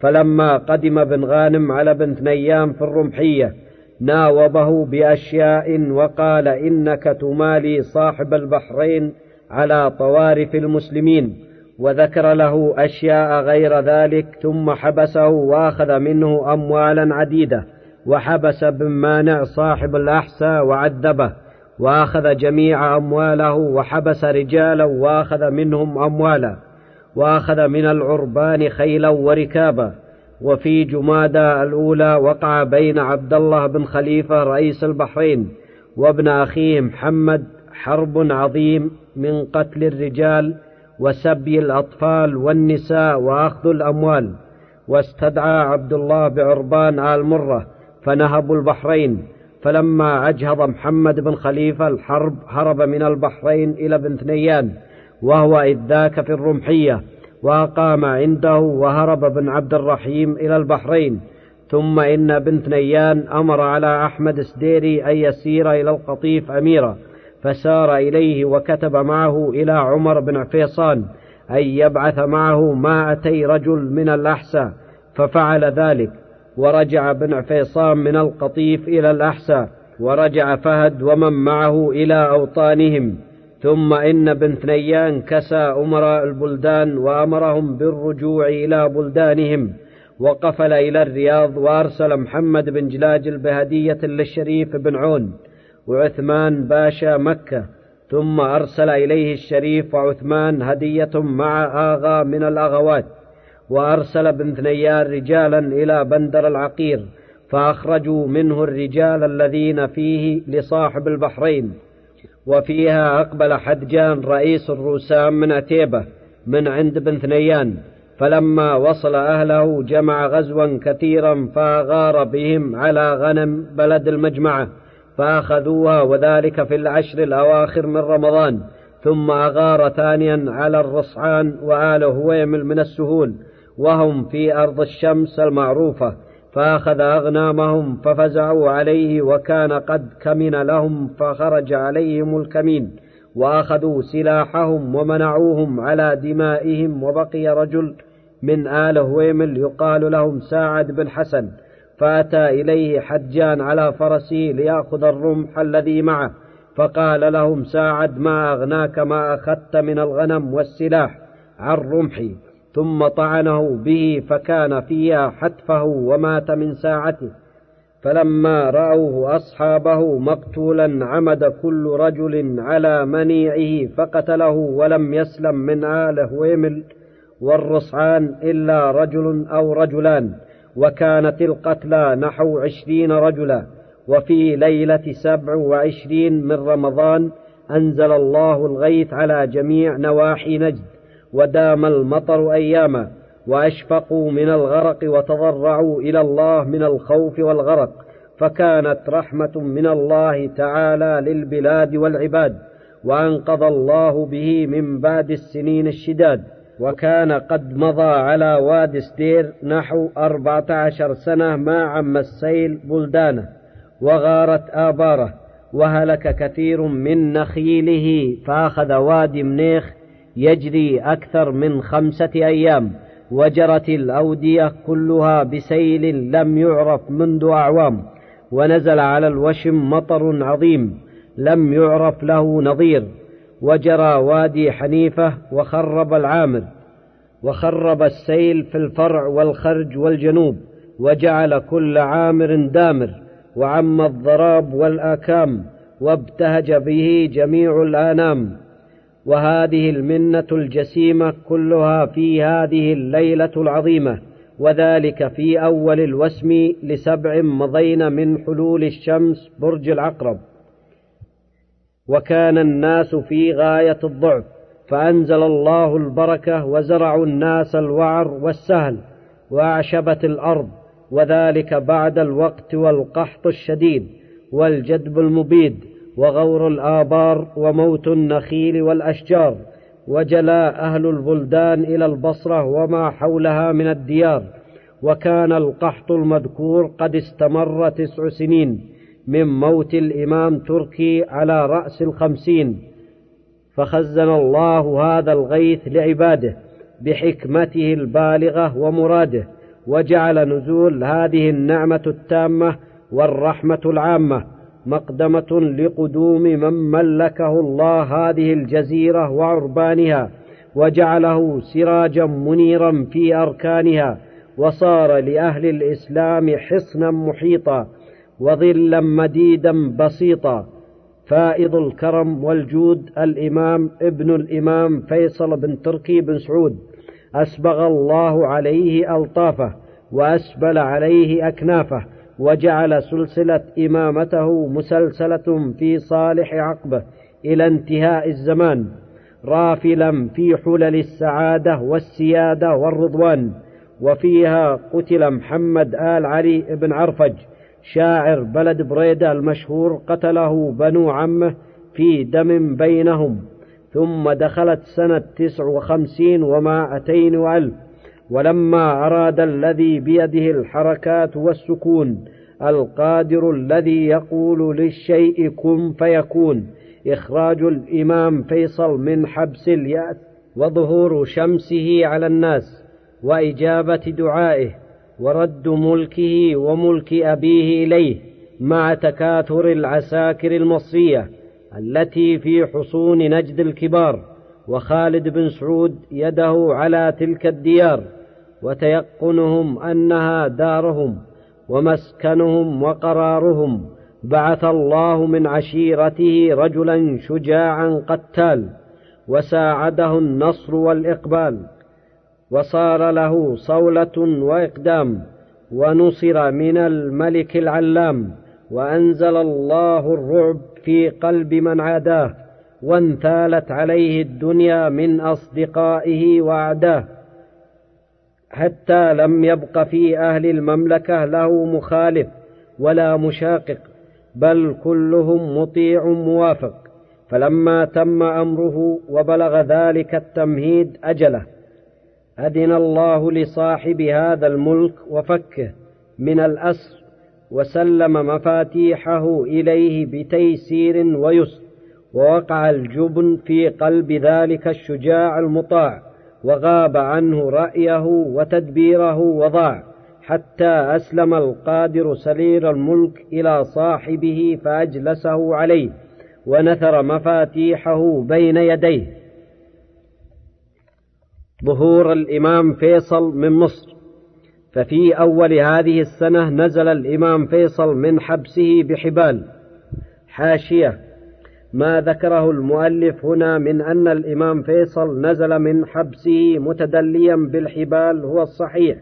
فلما قدم بن غانم على بن ثنيان في الرمحية ناوبه بأشياء وقال إنك تمالي صاحب البحرين على طوارف المسلمين وذكر له أشياء غير ذلك ثم حبسه وأخذ منه أموالا عديدة وحبس بن مانع صاحب الأحسى وعذبه وأخذ جميع أمواله وحبس رجالا وأخذ منهم أموالا. وأخذ من العربان خيلا وركابا. وفي جمادى الأولى وقع بين عبد الله بن خليفة رئيس البحرين وابن أخيه محمد حرب عظيم من قتل الرجال وسبي الأطفال والنساء وأخذ الأموال. واستدعى عبد الله بعربان آل مرة فنهبوا البحرين. فلما أجهض محمد بن خليفة الحرب هرب من البحرين إلى بن ثنيان. وهو إذ ذاك في الرمحية وأقام عنده وهرب بن عبد الرحيم إلى البحرين. ثم إن بن ثنيان أمر على أحمد سديري أن يسير إلى القطيف أميرا فسار إليه وكتب معه إلى عمر بن فيصان أن يبعث معه مائتي رجل من الأحسى ففعل ذلك. ورجع بن عفيصام من القطيف إلى الأحسى ورجع فهد ومن معه إلى أوطانهم. ثم إن بن ثنيان كسى أمراء البلدان وأمرهم بالرجوع إلى بلدانهم وقفل إلى الرياض وأرسل محمد بن جلاجل بهدية للشريف بن عون وعثمان باشا مكة ثم أرسل إليه الشريف وعثمان هدية مع آغا من الأغوات وأرسل بن ثنيان رجالا إلى بندر العقير فأخرجوا منه الرجال الذين فيه لصاحب البحرين. وفيها أقبل حدجان رئيس الروسام من أتيبة من عند بن ثنيان فلما وصل أهله جمع غزوا كثيرا فأغار بهم على غنم بلد المجمعة فأخذوها وذلك في العشر الأواخر من رمضان ثم أغار ثانيا على الرصعان وآل هويمل من السهول وهم في أرض الشمس المعروفة. فأخذ أغنامهم ففزعوا عليه وكان قد كمن لهم فخرج عليهم الكمين وأخذوا سلاحهم ومنعوهم على دمائهم وبقي رجل من آل هويمل يقال لهم ساعد بن حسن فأتى إليه حجان على فرسه ليأخذ الرمح الذي معه فقال لهم ساعد ما أغناك ما أخذت من الغنم والسلاح عن رمحي ثم طعنه به فكان فيها حتفه ومات من ساعته. فلما رأوه أصحابه مقتولا عمد كل رجل على منيعه فقتله ولم يسلم من آله ويمل والرصعان إلا رجل أو رجلان وكانت القتلى نحو عشرين رجلا. وفي ليلة سبع وعشرين من رمضان أنزل الله الغيث على جميع نواحي نجد. ودام المطر أياما وأشفقوا من الغرق وتضرعوا إلى الله من الخوف والغرق فكانت رحمة من الله تعالى للبلاد والعباد وأنقذ الله به من بعد السنين الشداد وكان قد مضى على واد ستير نحو أربعة عشر سنة ما عم السيل بلدانه وغارت آباره وهلك كثير من نخيله فأخذ وادي منيخ يجري أكثر من خمسة أيام. وجرت الأودية كلها بسيل لم يعرف منذ أعوام. ونزل على الوشم مطر عظيم. لم يعرف له نظير. وجرى وادي حنيفة وخرب العامر. وخرب السيل في الفرع والخرج والجنوب. وجعل كل عامر دامر. وعم الضراب والآكام. وابتهج به جميع الآنام. وهذه المنة الجسيمة كلها في هذه الليلة العظيمة وذلك في أول الوسم لسبع مضين من حلول الشمس برج العقرب وكان الناس في غاية الضعف فأنزل الله البركة وزرعوا الناس الوعر والسهل وأعشبت الأرض وذلك بعد الوقت والقحط الشديد والجدب المبيد. وغور الآبار وموت النخيل والأشجار وجلاء أهل البلدان إلى البصرة وما حولها من الديار وكان القحط المذكور قد استمر تسع سنين من موت الإمام تركي على رأس الخمسين فخزن الله هذا الغيث لعباده بحكمته البالغة ومراده وجعل نزول هذه النعمة التامة والرحمة العامة مقدمة لقدوم من ملكه الله هذه الجزيرة وعربانها وجعله سراجا منيرا في أركانها وصار لأهل الإسلام حصنا محيطا وظلا مديدا بسيطا. فائض الكرم والجود الإمام ابن الإمام فيصل بن تركي بن سعود أسبغ الله عليه ألطافه وأسبل عليه أكنافه وجعل سلسلة إمامته مسلسلة في صالح عقبة إلى انتهاء الزمان رافلا في حلل السعادة والسيادة والرضوان وفيها قتل محمد آل علي بن عرفج شاعر بلد بريدة المشهور قتله بنو عمه في دم بينهم ثم دخلت سنة تسع وخمسين ومائتين وألف. ولما أراد الذي بيده الحركات والسكون القادر الذي يقول للشيء كن فيكون. إخراج الإمام فيصل من حبس اليأس وظهور شمسه على الناس وإجابة دعائه ورد ملكه وملك أبيه إليه مع تكاثر العساكر المصرية التي في حصون نجد الكبار وخالد بن سعود يده على تلك الديار. وتيقنهم أنها دارهم ومسكنهم وقرارهم. بعث الله من عشيرته رجلا شجاعا قتال وساعده النصر والإقبال وصار له صولة وإقدام ونصر من الملك العلام وأنزل الله الرعب في قلب من عاداه وانثالت عليه الدنيا من أصدقائه وأعداه. حتى لم يبق في أهل المملكة له مخالف ولا مشاقق بل كلهم مطيع موافق. فلما تم أمره وبلغ ذلك التمهيد أجله. أذن الله لصاحب هذا الملك وفكه من الأسر وسلم مفاتيحه إليه بتيسير ويسر ووقع الجبن في قلب ذلك الشجاع المطاع. وغاب عنه رأيه وتدبيره وضاع حتى أسلم القادر سرير الملك إلى صاحبه فأجلسه عليه ونثر مفاتيحه بين يديه. ظهور الإمام فيصل من مصر. ففي أول هذه السنة نزل الإمام فيصل من حبسه بحبال حاشية ما ذكره المؤلف هنا من أن الإمام فيصل نزل من حبسه متدليا بالحبال هو الصحيح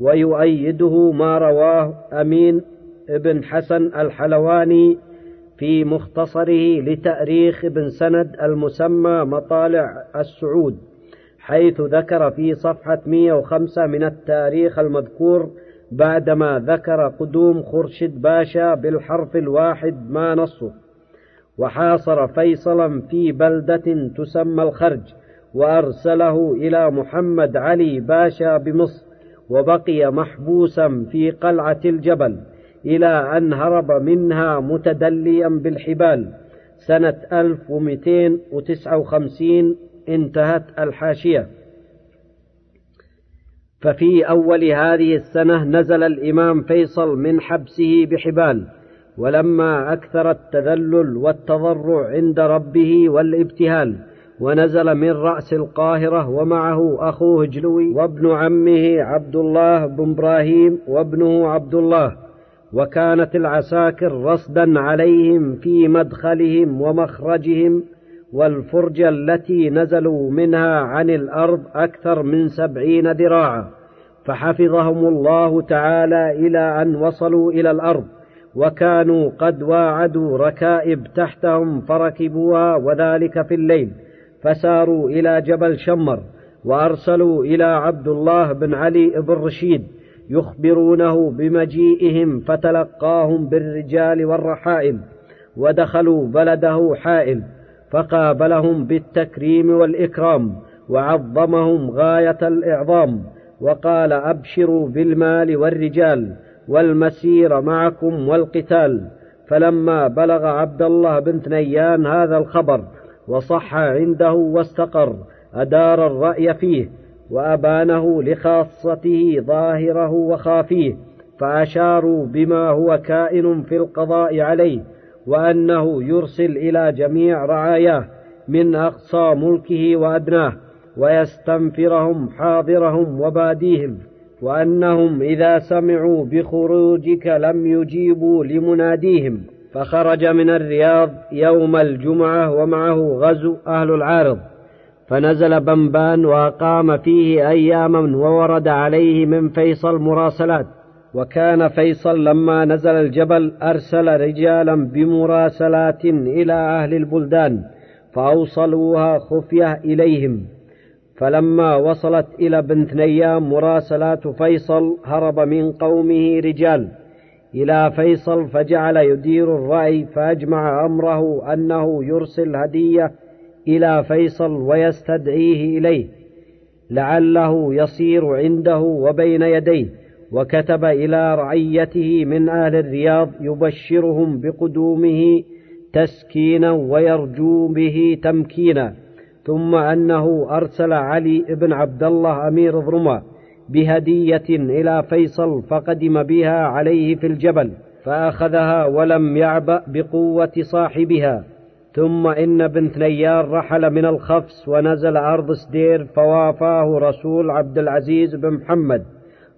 ويؤيده ما رواه أمين بن حسن الحلواني في مختصره لتأريخ ابن سند المسمى مطالع السعود حيث ذكر في صفحة 105 من التاريخ المذكور بعدما ذكر قدوم خرشد باشا بالحرف الواحد ما نصه. وحاصر فيصلا في بلدة تسمى الخرج وأرسله إلى محمد علي باشا بمصر وبقي محبوسا في قلعة الجبل إلى أن هرب منها متدليا بالحبال. سنة 1259 انتهت الحاشية. ففي أول هذه السنة نزل الإمام فيصل من حبسه بحبال. ولما أكثر التذلل والتضرع عند ربه والابتهال ونزل من رأس القاهرة ومعه أخوه جلوي وابن عمه عبد الله بن إبراهيم وابنه عبد الله وكانت العساكر رصدا عليهم في مدخلهم ومخرجهم والفرجة التي نزلوا منها عن الأرض أكثر من سبعين ذراعا فحفظهم الله تعالى إلى أن وصلوا إلى الأرض. وكانوا قد واعدوا ركائب تحتهم فركبوها وذلك في الليل فساروا إلى جبل شمر وأرسلوا إلى عبد الله بن علي بن رشيد يخبرونه بمجيئهم فتلقاهم بالرجال والرحائل ودخلوا بلده حائل فقابلهم بالتكريم والإكرام وعظمهم غاية الإعظام وقال أبشروا بالمال والرجال والمسير معكم والقتال. فلما بلغ عبد الله بن ثنيان هذا الخبر وصح عنده واستقر أدار الرأي فيه وأبانه لخاصته ظاهره وخافيه فأشاروا بما هو كائن في القضاء عليه وأنه يرسل إلى جميع رعاياه من أقصى ملكه وأدناه ويستنفرهم حاضرهم وباديهم. وأنهم إذا سمعوا بخروجك لم يجيبوا لمناديهم فخرج من الرياض يوم الجمعة ومعه غزو أهل العارض. فنزل بنبان وأقام فيه أياما وورد عليه من فيصل مراسلات. وكان فيصل لما نزل الجبل أرسل رجالا بمراسلات إلى أهل البلدان فأوصلوها خفية إليهم. فلما وصلت إلى بنت نيام مراسلات فيصل هرب من قومه رجال إلى فيصل فجعل يدير الرأي فأجمع أمره أنه يرسل هدية إلى فيصل ويستدعيه إليه لعله يصير عنده وبين يديه وكتب إلى رعيته من أهل الرياض يبشرهم بقدومه تسكينا ويرجو به تمكينا ثم أنه أرسل علي بن عبد الله أمير ضرمة بهدية إلى فيصل فقدم بها عليه في الجبل فأخذها ولم يعبأ بقوة صاحبها. ثم إن بنت نيار رحل من الخفس ونزل أرض سدير فوافاه رسول عبد العزيز بن محمد.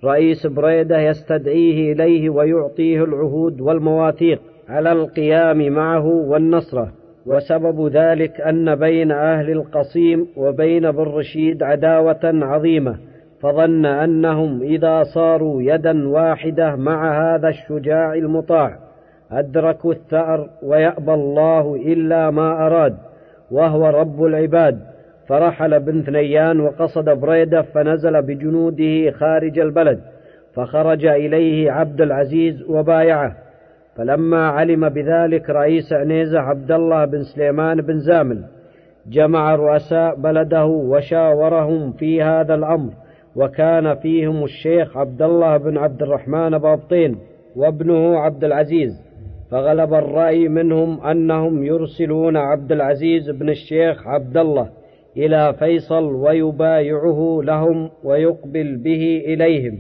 رئيس بريدة يستدعيه إليه ويعطيه العهود والمواثيق على القيام معه والنصرة. وسبب ذلك أن بين أهل القصيم وبين بن رشيد عداوة عظيمة فظن أنهم إذا صاروا يدا واحدة مع هذا الشجاع المطاع أدركوا الثأر ويأبى الله إلا ما أراد وهو رب العباد. فرحل بن ثنيان وقصد بريدة فنزل بجنوده خارج البلد فخرج إليه عبد العزيز وبايعه. فلما علم بذلك رئيس عنيزة عبد الله بن سليمان بن زامل جمع رؤساء بلده وشاورهم في هذا الأمر وكان فيهم الشيخ عبد الله بن عبد الرحمن بابطين وابنه عبد العزيز فغلب الرأي منهم أنهم يرسلون عبد العزيز بن الشيخ عبد الله إلى فيصل ويبايعه لهم ويقبل به إليهم.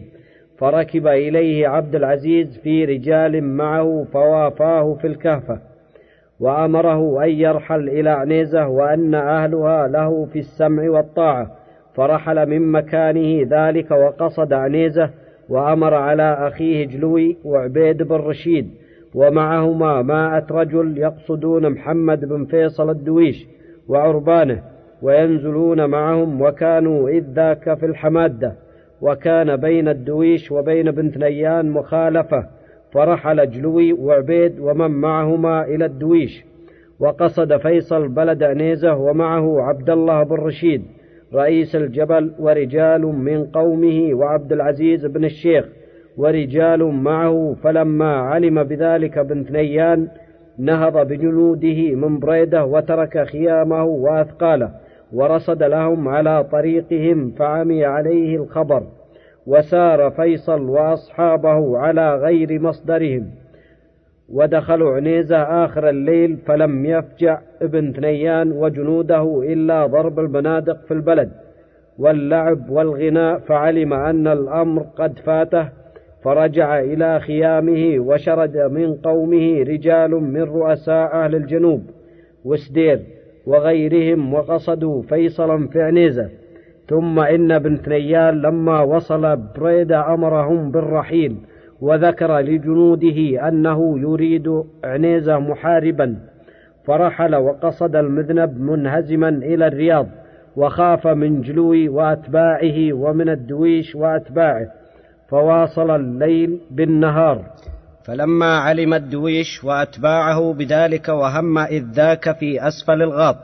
فركب إليه عبد العزيز في رجال معه فوافاه في الكهفة وأمره أن يرحل إلى عنيزة وأن أهلها له في السمع والطاعة فرحل من مكانه ذلك وقصد عنيزة وأمر على أخيه جلوي وعبيد بن رشيد ومعهما مائة رجل يقصدون محمد بن فيصل الدويش وعربانه وينزلون معهم وكانوا إذ ذاك في الحمادة. وكان بين الدويش وبين بنت نيان مخالفة فرحل جلوي وعبيد ومن معهما إلى الدويش وقصد فيصل بلد عنيزة ومعه عبد الله بن رشيد رئيس الجبل ورجال من قومه وعبد العزيز بن الشيخ ورجال معه فلما علم بذلك بن ثنيان نهض بجنوده من بريدة وترك خيامه وأثقاله. ورصد لهم على طريقهم فعمي عليه الخبر وسار فيصل وأصحابه على غير مصدرهم ودخلوا عنيزة آخر الليل فلم يفجع ابن ثنيان وجنوده إلا ضرب البنادق في البلد واللعب والغناء فعلم أن الأمر قد فاته فرجع إلى خيامه وشرد من قومه رجال من رؤساء أهل الجنوب وسدير وغيرهم وقصدوا فيصلا في عنيزة ثم إن ابن ثنيان لما وصل بريدة أمرهم بالرحيل وذكر لجنوده أنه يريد عنيزة محاربا فرحل وقصد المذنب منهزما إلى الرياض وخاف من جلوي وأتباعه ومن الدويش وأتباعه فواصل الليل بالنهار. فلما علم الدويش وأتباعه بذلك وهم إذ ذاك في أسفل الغاط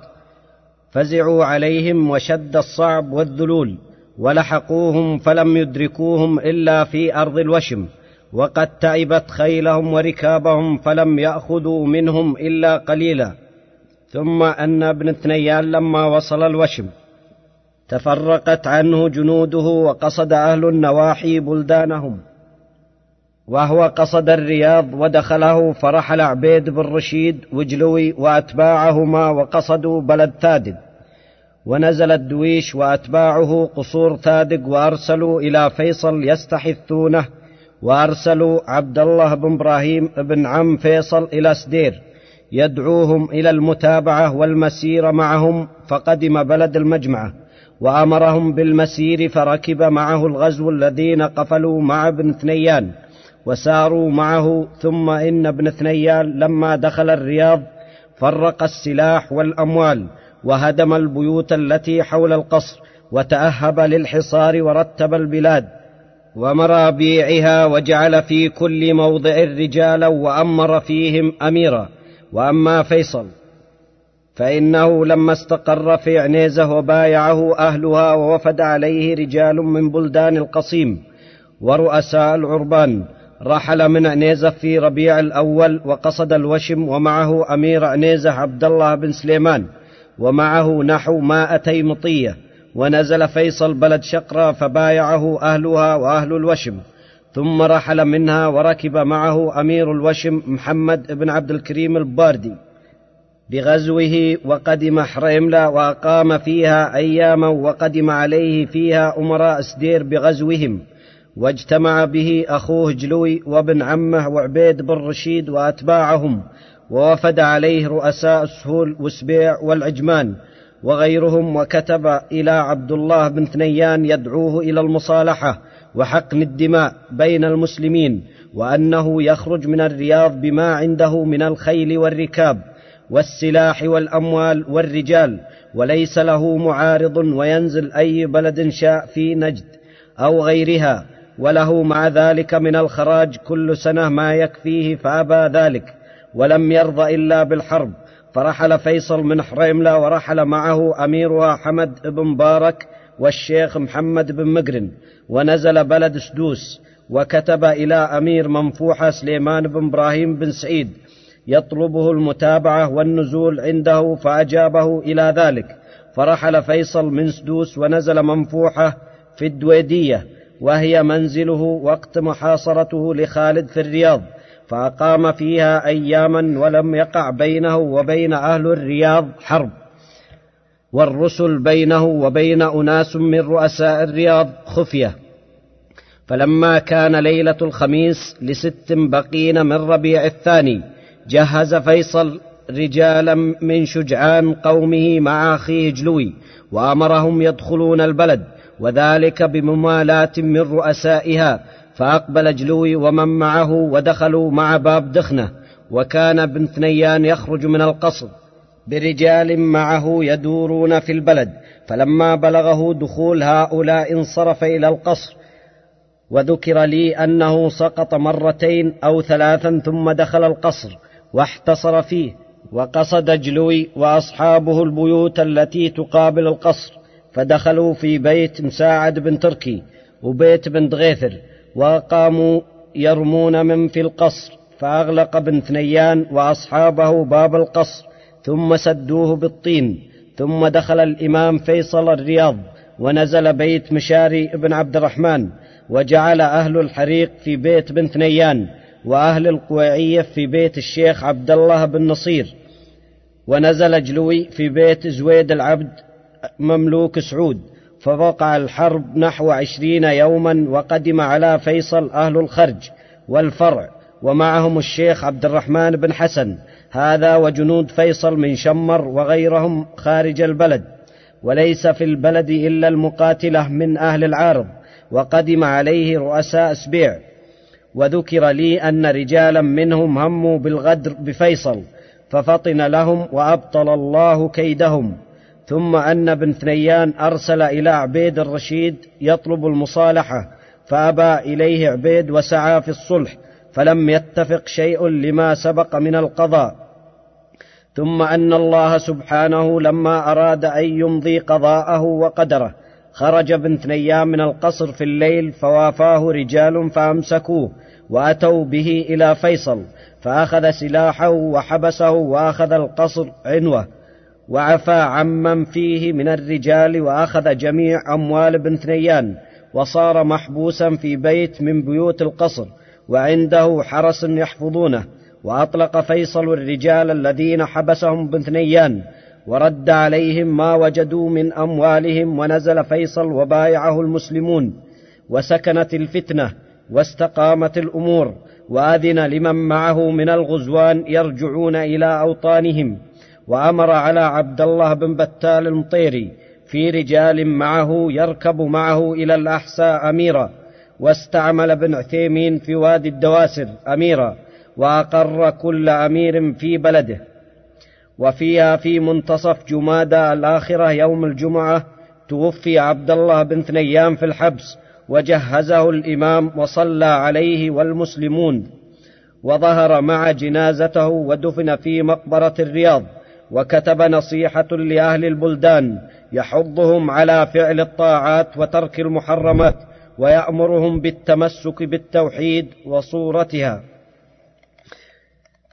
فزعوا عليهم وشد الصعب والذلول ولحقوهم فلم يدركوهم إلا في أرض الوشم وقد تعبت خيلهم وركابهم فلم يأخذوا منهم إلا قليلا. ثم أن ابن ثنيان لما وصل الوشم تفرقت عنه جنوده وقصد أهل النواحي بلدانهم. وهو قصد الرياض ودخله فرحل عبيد بن رشيد وجلوي وأتباعهما وقصدوا بلد ثادد ونزل الدويش وأتباعه قصور ثادق وأرسلوا إلى فيصل يستحثونه وأرسلوا عبد الله بن إبراهيم بن عم فيصل إلى سدير. يدعوهم إلى المتابعة والمسير معهم فقدم بلد المجمعه وأمرهم بالمسير فركب معه الغزو الذين قفلوا مع ابن ثنيان وساروا معه ثم إن ابن ثنيان لما دخل الرياض فرق السلاح والأموال وهدم البيوت التي حول القصر وتأهب للحصار ورتب البلاد ومرابيعها وجعل في كل موضع رجالا وأمر فيهم أميرا. وأما فيصل فإنه لما استقر في عنيزة وبايعه أهلها ووفد عليه رجال من بلدان القصيم ورؤساء العربان رحل من عنيزة في ربيع الأول وقصد الوشم ومعه أمير عنيزة عبد الله بن سليمان ومعه نحو مائتي مطية. ونزل فيصل بلد شقرة فبايعه أهلها وأهل الوشم. ثم رحل منها وركب معه أمير الوشم محمد بن عبد الكريم الباردي. بغزوه وقدم حريملة وأقام فيها أياما وقدم عليه فيها أمراء سدير بغزوهم. واجتمع به أخوه جلوي وابن عمه وعبيد بن رشيد وأتباعهم ووفد عليه رؤساء السهول وسبيع والعجمان وغيرهم وكتب إلى عبد الله بن ثنيان يدعوه إلى المصالحة وحقن الدماء بين المسلمين وأنه يخرج من الرياض بما عنده من الخيل والركاب والسلاح والأموال والرجال وليس له معارض وينزل أي بلد شاء في نجد أو غيرها. وله مع ذلك من الخراج كل سنة ما يكفيه فأبى ذلك ولم يرض إلا بالحرب. فرحل فيصل من حريملة ورحل معه أميرها حمد بن مبارك والشيخ محمد بن مقرن ونزل بلد سدوس وكتب إلى أمير منفوحة سليمان بن إبراهيم بن سعيد. يطلبه المتابعة والنزول عنده فأجابه إلى ذلك. فرحل فيصل من سدوس ونزل منفوحة في الدويدية. وهي منزله وقت محاصرته لخالد في الرياض فأقام فيها أياما ولم يقع بينه وبين أهل الرياض حرب. والرسل بينه وبين أناس من رؤساء الرياض خفية. فلما كان ليلة الخميس لست بقين من ربيع الثاني جهز فيصل رجالا من شجعان قومه مع أخيه جلوي وأمرهم يدخلون البلد. وذلك بممالاة من رؤسائها فأقبل جلوي ومن معه ودخلوا مع باب دخنة وكان ابن ثنيان يخرج من القصر. برجال معه يدورون في البلد فلما بلغه دخول هؤلاء انصرف إلى القصر. وذكر لي أنه سقط مرتين أو ثلاثا ثم دخل القصر واحتصر فيه وقصد جلوي وأصحابه البيوت التي تقابل القصر. فدخلوا في بيت مساعد بن تركي وبيت بن دغيثر وقاموا يرمون من في القصر فأغلق ابن ثنيان وأصحابه باب القصر ثم سدوه بالطين ثم دخل الإمام فيصل الرياض ونزل بيت مشاري بن عبد الرحمن وجعل أهل الحريق في بيت بن ثنيان وأهل القويعية في بيت الشيخ عبد الله بن نصير. ونزل جلوي في بيت زويد العبد مملوك سعود فوقع الحرب نحو عشرين يوما وقدم على فيصل أهل الخرج والفرع ومعهم الشيخ عبد الرحمن بن حسن هذا وجنود فيصل من شمر وغيرهم خارج البلد. وليس في البلد إلا المقاتلة من أهل العارض وقدم عليه رؤساء سبيع وذكر لي أن رجالا منهم هموا بالغدر بفيصل ففطن لهم وأبطل الله كيدهم. ثم أن ابن ثنيان أرسل إلى عبيد الرشيد يطلب المصالحة فأبى إليه عبيد وسعى في الصلح فلم يتفق شيء لما سبق من القضاء. ثم أن الله سبحانه لما أراد أن يمضي قضاءه وقدره خرج ابن ثنيان من القصر في الليل فوافاه رجال فأمسكوه وأتوا به إلى فيصل فأخذ سلاحه وحبسه وأخذ القصر عنوة. وعفى عمن فيه من الرجال وأخذ جميع أموال ابن ثنيان وصار محبوسا في بيت من بيوت القصر وعنده حرس يحفظونه وأطلق فيصل الرجال الذين حبسهم ابن ثنيان ورد عليهم ما وجدوا من أموالهم ونزل فيصل وبايعه المسلمون وسكنت الفتنة واستقامت الأمور وأذن لمن معه من الغزوان يرجعون إلى أوطانهم. وأمر على عبد الله بن بتال المطيري في رجال معه يركب معه إلى الأحساء أميرا واستعمل ابن عثيمين في وادي الدواسر أميرا وأقر كل أمير في بلده. وفيها في منتصف جمادى الآخرة يوم الجمعة توفي عبد الله بن ثنيان في الحبس وجهزه الإمام وصلى عليه والمسلمون وظهر مع جنازته ودفن في مقبرة الرياض. وكتب نصيحة لأهل البلدان يحضهم على فعل الطاعات وترك المحرمات ويأمرهم بالتمسك بالتوحيد وصورتها.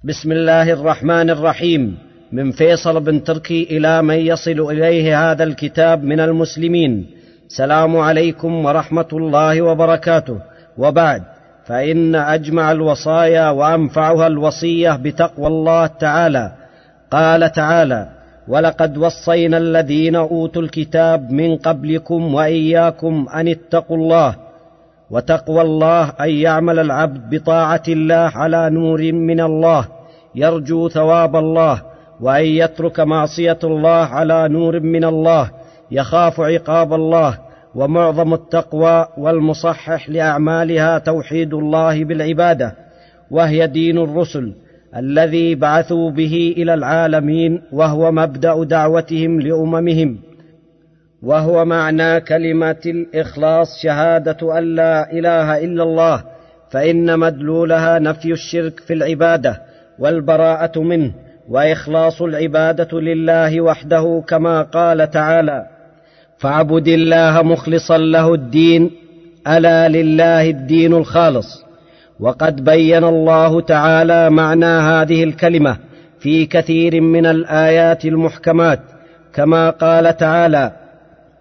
بسم الله الرحمن الرحيم. من فيصل بن تركي إلى من يصل إليه هذا الكتاب من المسلمين. سلام عليكم ورحمة الله وبركاته. وبعد فإن أجمع الوصايا وأنفعها الوصية بتقوى الله تعالى. قال تعالى ولقد وصينا الذين أوتوا الكتاب من قبلكم وإياكم أن اتقوا الله وتقوى الله أن يعمل العبد بطاعة الله على نور من الله يرجو ثواب الله وأن يترك معصية الله على نور من الله يخاف عقاب الله ومعظم التقوى والمصحح لأعمالها توحيد الله بالعبادة وهي دين الرسل الذي بعثوا به إلى العالمين وهو مبدأ دعوتهم لأممهم وهو معنى كلمة الإخلاص شهادة أن لا إله إلا الله فإن مدلولها نفي الشرك في العبادة والبراءة منه وإخلاص العبادة لله وحده كما قال تعالى فاعبد الله مخلصا له الدين ألا لله الدين الخالص وقد بين الله تعالى معنى هذه الكلمة في كثير من الآيات المحكمات كما قال تعالى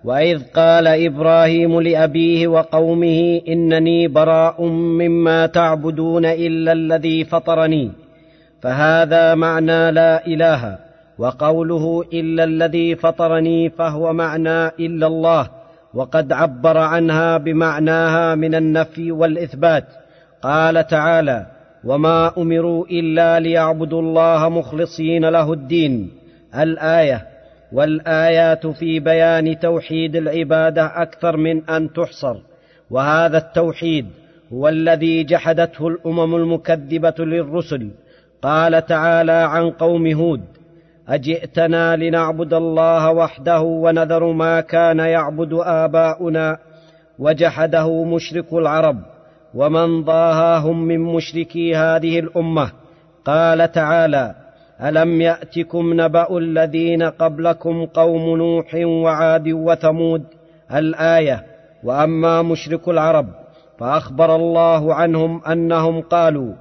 وإذ قال إبراهيم لأبيه وقومه إنني براء مما تعبدون إلا الذي فطرني فهذا معنى لا إله وقوله إلا الذي فطرني فهو معنى إلا الله وقد عبر عنها بمعناها من النفي والإثبات. قال تعالى وما أمروا إلا ليعبدوا الله مخلصين له الدين. الآية والآيات في بيان توحيد العبادة أكثر من أن تحصر. وهذا التوحيد هو الذي جحدته الأمم المكذبة للرسل. قال تعالى عن قوم هود أجئتنا لنعبد الله وحده ونذر ما كان يعبد آباؤنا. وجحده مشرك العرب ومن ضاهاهم من مشركي هذه الامه قال تعالى الم ياتكم نبا الذين قبلكم قوم نوح وعاد وثمود الايه واما مشرك العرب فاخبر الله عنهم انهم قالوا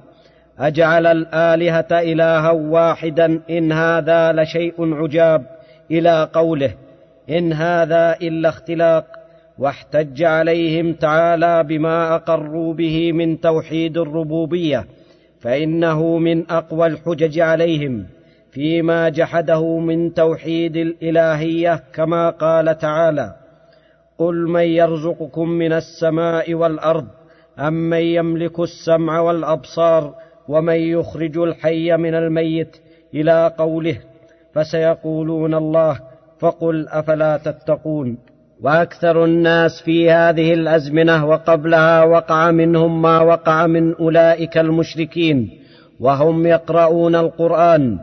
اجعل الالهه الها واحدا ان هذا لشيء عجاب إلى قوله ان هذا الا اختلاق واحتج عليهم تعالى بما أقروا به من توحيد الربوبية فإنه من أقوى الحجج عليهم فيما جحده من توحيد الإلهية كما قال تعالى قل من يرزقكم من السماء والأرض امن يملك السمع والأبصار ومن يخرج الحي من الميت؟ إلى قوله فسيقولون الله فقل أفلا تتقون؟ وأكثر الناس في هذه الأزمنة وقبلها وقع منهم ما وقع من أولئك المشركين وهم يقرؤون القرآن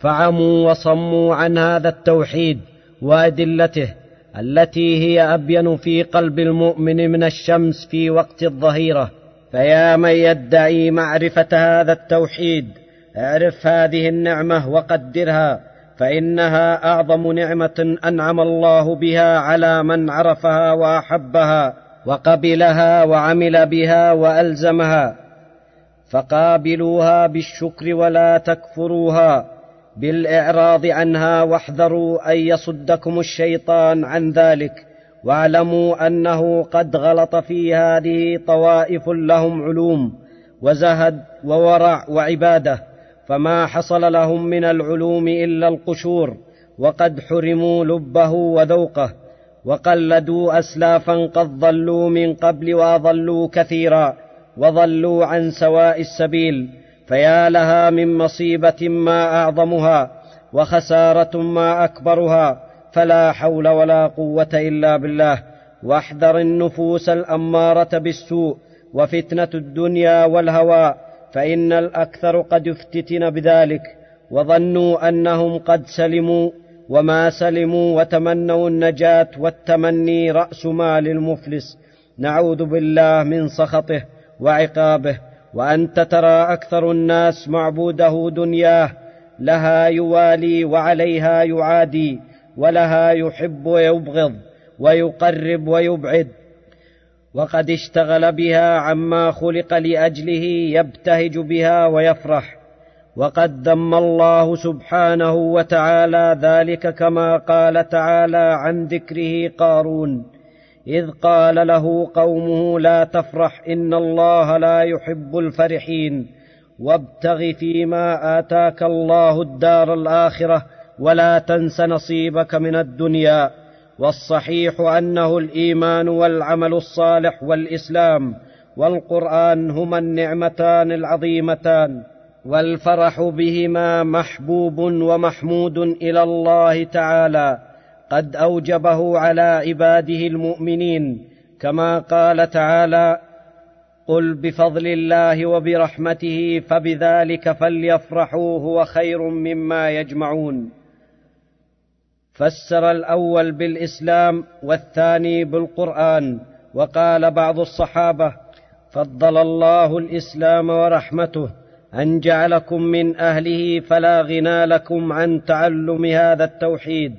فعموا وصموا عن هذا التوحيد وأدلته التي هي أبين في قلب المؤمن من الشمس في وقت الظهيرة. فيا من يدعي معرفة هذا التوحيد اعرف هذه النعمة وقدرها. فإنها أعظم نعمة أنعم الله بها على من عرفها وأحبها وقبلها وعمل بها وألزمها. فقابلوها بالشكر ولا تكفروها بالإعراض عنها واحذروا أن يصدكم الشيطان عن ذلك. واعلموا أنه قد غلط في هذه طوائف لهم علوم وزهد وورع وعبادة. فما حصل لهم من العلوم إلا القشور وقد حرموا لبه وذوقه وقلدوا أسلافا قد ضلوا من قبل وأضلوا كثيرا وضلوا عن سواء السبيل فيا لها من مصيبة ما أعظمها وخسارة ما أكبرها فلا حول ولا قوة إلا بالله. واحذر النفوس الأمارة بالسوء وفتنة الدنيا والهوى فإن الأكثر قد افتتن بذلك وظنوا أنهم قد سلموا وما سلموا وتمنوا النجاة والتمني رأس مال المفلس. نعوذ بالله من سخطه وعقابه وانت ترى أكثر الناس معبوده دنياه لها يوالي وعليها يعادي ولها يحب ويبغض ويقرب ويبعد. وقد اشتغل بها عما خلق لأجله يبتهج بها ويفرح. وقد ذم الله سبحانه وتعالى ذلك كما قال تعالى عن ذكره قارون إذ قال له قومه لا تفرح إن الله لا يحب الفرحين. وابتغ فيما آتاك الله الدار الآخرة ولا تنس نصيبك من الدنيا. والصحيح أنه الإيمان والعمل الصالح والإسلام والقرآن هما النعمتان العظيمتان والفرح بهما محبوب ومحمود إلى الله تعالى قد أوجبه على عباده المؤمنين كما قال تعالى قل بفضل الله وبرحمته فبذلك فليفرحوا هو خير مما يجمعون فسر الأول بالإسلام والثاني بالقرآن وقال بعض الصحابة فضل الله الإسلام ورحمته أن جعلكم من أهله فلا غنى لكم عن تعلم هذا التوحيد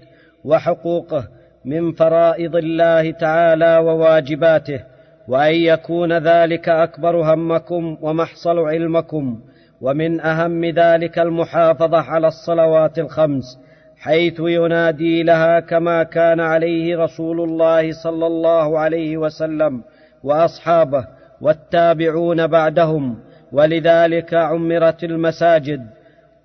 وحقوقه من فرائض الله تعالى وواجباته وأن يكون ذلك أكبر همكم ومحصل علمكم ومن أهم ذلك المحافظة على الصلوات الخمس حيث ينادي لها كما كان عليه رسول الله صلى الله عليه وسلم وأصحابه والتابعون بعدهم ولذلك عمرت المساجد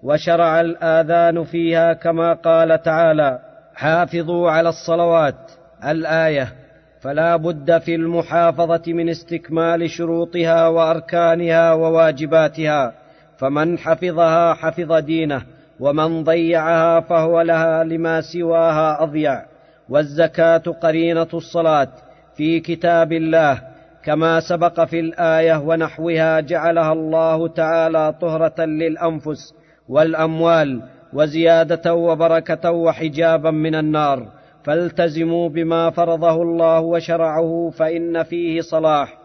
وشرع الآذان فيها كما قال تعالى حافظوا على الصلوات الآية فلا بد في المحافظة من استكمال شروطها وأركانها وواجباتها فمن حفظها حفظ دينه ومن ضيعها فهو لها لما سواها أضيع. والزكاة قرينة الصلاة في كتاب الله كما سبق في الآية ونحوها جعلها الله تعالى طهرة للأنفس والأموال وزيادة وبركة وحجابا من النار. فالتزموا بما فرضه الله وشرعه فإن فيه صلاح.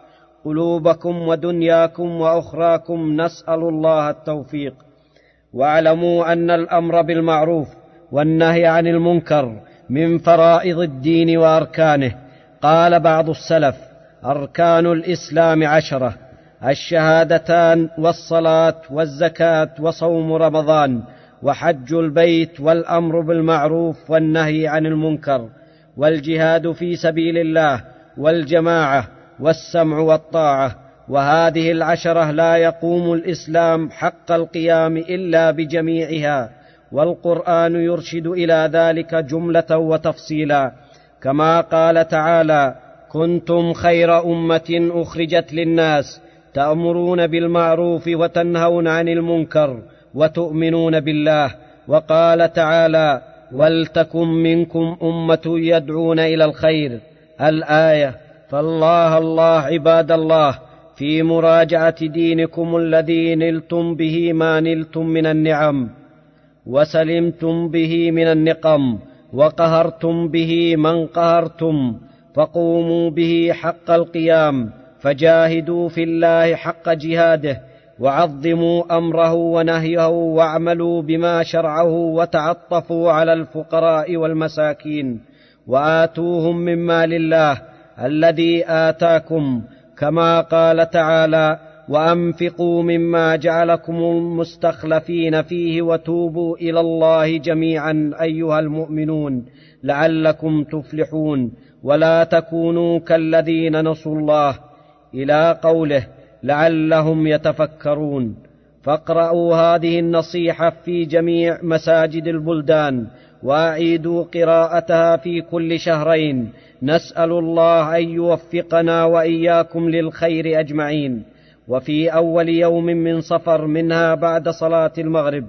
قلوبكم ودنياكم وأخراكم نسأل الله التوفيق. واعلموا أن الأمر بالمعروف والنهي عن المنكر من فرائض الدين وأركانه. قال بعض السلف أركان الإسلام عشرة الشهادتان والصلاة والزكاة وصوم رمضان وحج البيت والأمر بالمعروف والنهي عن المنكر والجهاد في سبيل الله والجماعة والسمع والطاعة وهذه العشرة لا يقوم الإسلام حق القيام إلا بجميعها والقرآن يرشد إلى ذلك جملة وتفصيلا. كما قال تعالى كنتم خير أمة أخرجت للناس تأمرون بالمعروف وتنهون عن المنكر وتؤمنون بالله وقال تعالى ولتكن منكم أمة يدعون إلى الخير الآية فالله الله عباد الله في مراجعة دينكم الذي نلتم به ما نلتم من النعم وسلمتم به من النقم وقهرتم به من قهرتم فقوموا به حق القيام فجاهدوا في الله حق جهاده وعظموا أمره ونهيه واعملوا بما شرعه وتعطفوا على الفقراء والمساكين وآتوهم من مال الله الذي آتاكم كما قال تعالى وأنفقوا مما جعلكم المستخلفين فيه وتوبوا إلى الله جميعا أيها المؤمنون لعلكم تفلحون. ولا تكونوا كالذين نسوا الله إلى قوله لعلهم يتفكرون فاقرأوا هذه النصيحة في جميع مساجد البلدان وأعيدوا قراءتها في كل شهرين. نسأل الله أن يوفقنا وإياكم للخير أجمعين. وفي أول يوم من صفر منها بعد صلاة المغرب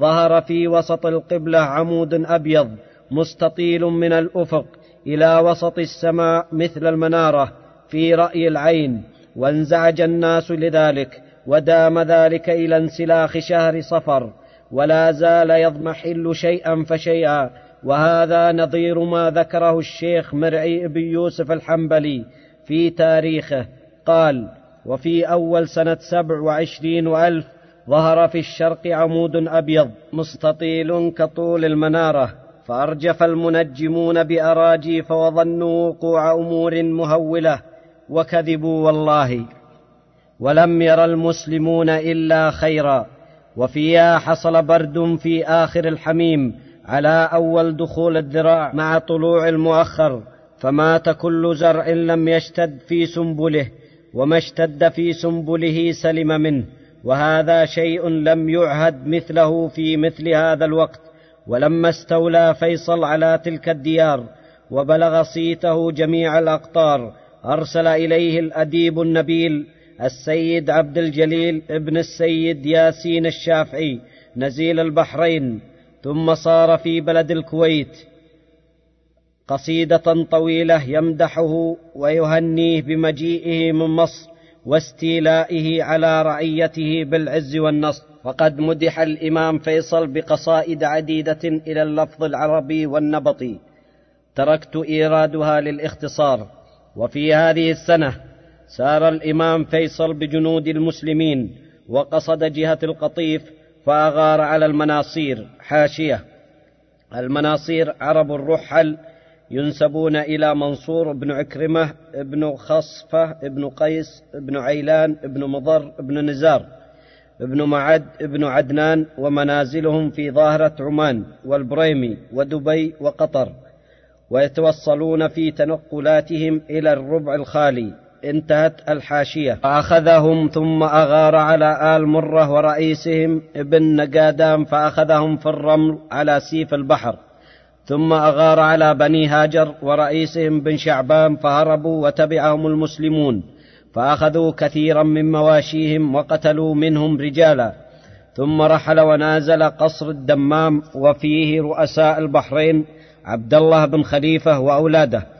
ظهر في وسط القبلة عمود أبيض مستطيل من الأفق إلى وسط السماء مثل المنارة في رأي العين وانزعج الناس لذلك ودام ذلك إلى انسلاخ شهر صفر ولا زال يضمحل شيئا فشيئا. وهذا نظير ما ذكره الشيخ مرعي بن يوسف الحنبلي في تاريخه. قال وفي أول سنة سبع وعشرين وألف ظهر في الشرق عمود أبيض مستطيل كطول المنارة فأرجف المنجمون بأراجيف وظنوا وقوع أمور مهولة وكذبوا والله. ولم ير المسلمون إلا خيرا وفيها حصل برد في آخر الحميم على أول دخول الذراع مع طلوع المؤخر فمات كل زرع لم يشتد في سنبله وما اشتد في سنبله سلم منه وهذا شيء لم يعهد مثله في مثل هذا الوقت ولما استولى فيصل على تلك الديار وبلغ صيته جميع الأقطار أرسل إليه الأديب النبيل السيد عبد الجليل ابن السيد ياسين الشافعي نزيل البحرين. ثم صار في بلد الكويت قصيدة طويلة يمدحه ويهنيه بمجيئه من مصر واستيلائه على رعيته بالعز والنصر. وقد مدح الإمام فيصل بقصائد عديدة إلى اللفظ العربي والنبطي. تركت إيرادها للاختصار. وفي هذه السنة سار الإمام فيصل بجنود المسلمين وقصد جهة القطيف فأغار على المناصير حاشية. المناصير عرب الرحل ينسبون إلى منصور بن عكرمة بن خصفة بن قيس بن عيلان بن مضر بن نزار بن معد بن عدنان ومنازلهم في ظاهرة عمان والبريمي ودبي وقطر ويتوصلون في تنقلاتهم إلى الربع الخالي. انتهت الحاشية. فأخذهم ثم أغار على آل مرة ورئيسهم ابن نقادام فأخذهم في الرمل على سيف البحر. ثم أغار على بني هاجر ورئيسهم بن شعبان فهربوا وتبعهم المسلمون. فأخذوا كثيرا من مواشيهم وقتلوا منهم رجالا. ثم رحل ونازل قصر الدمام وفيه رؤساء البحرين عبد الله بن خليفة وأولاده.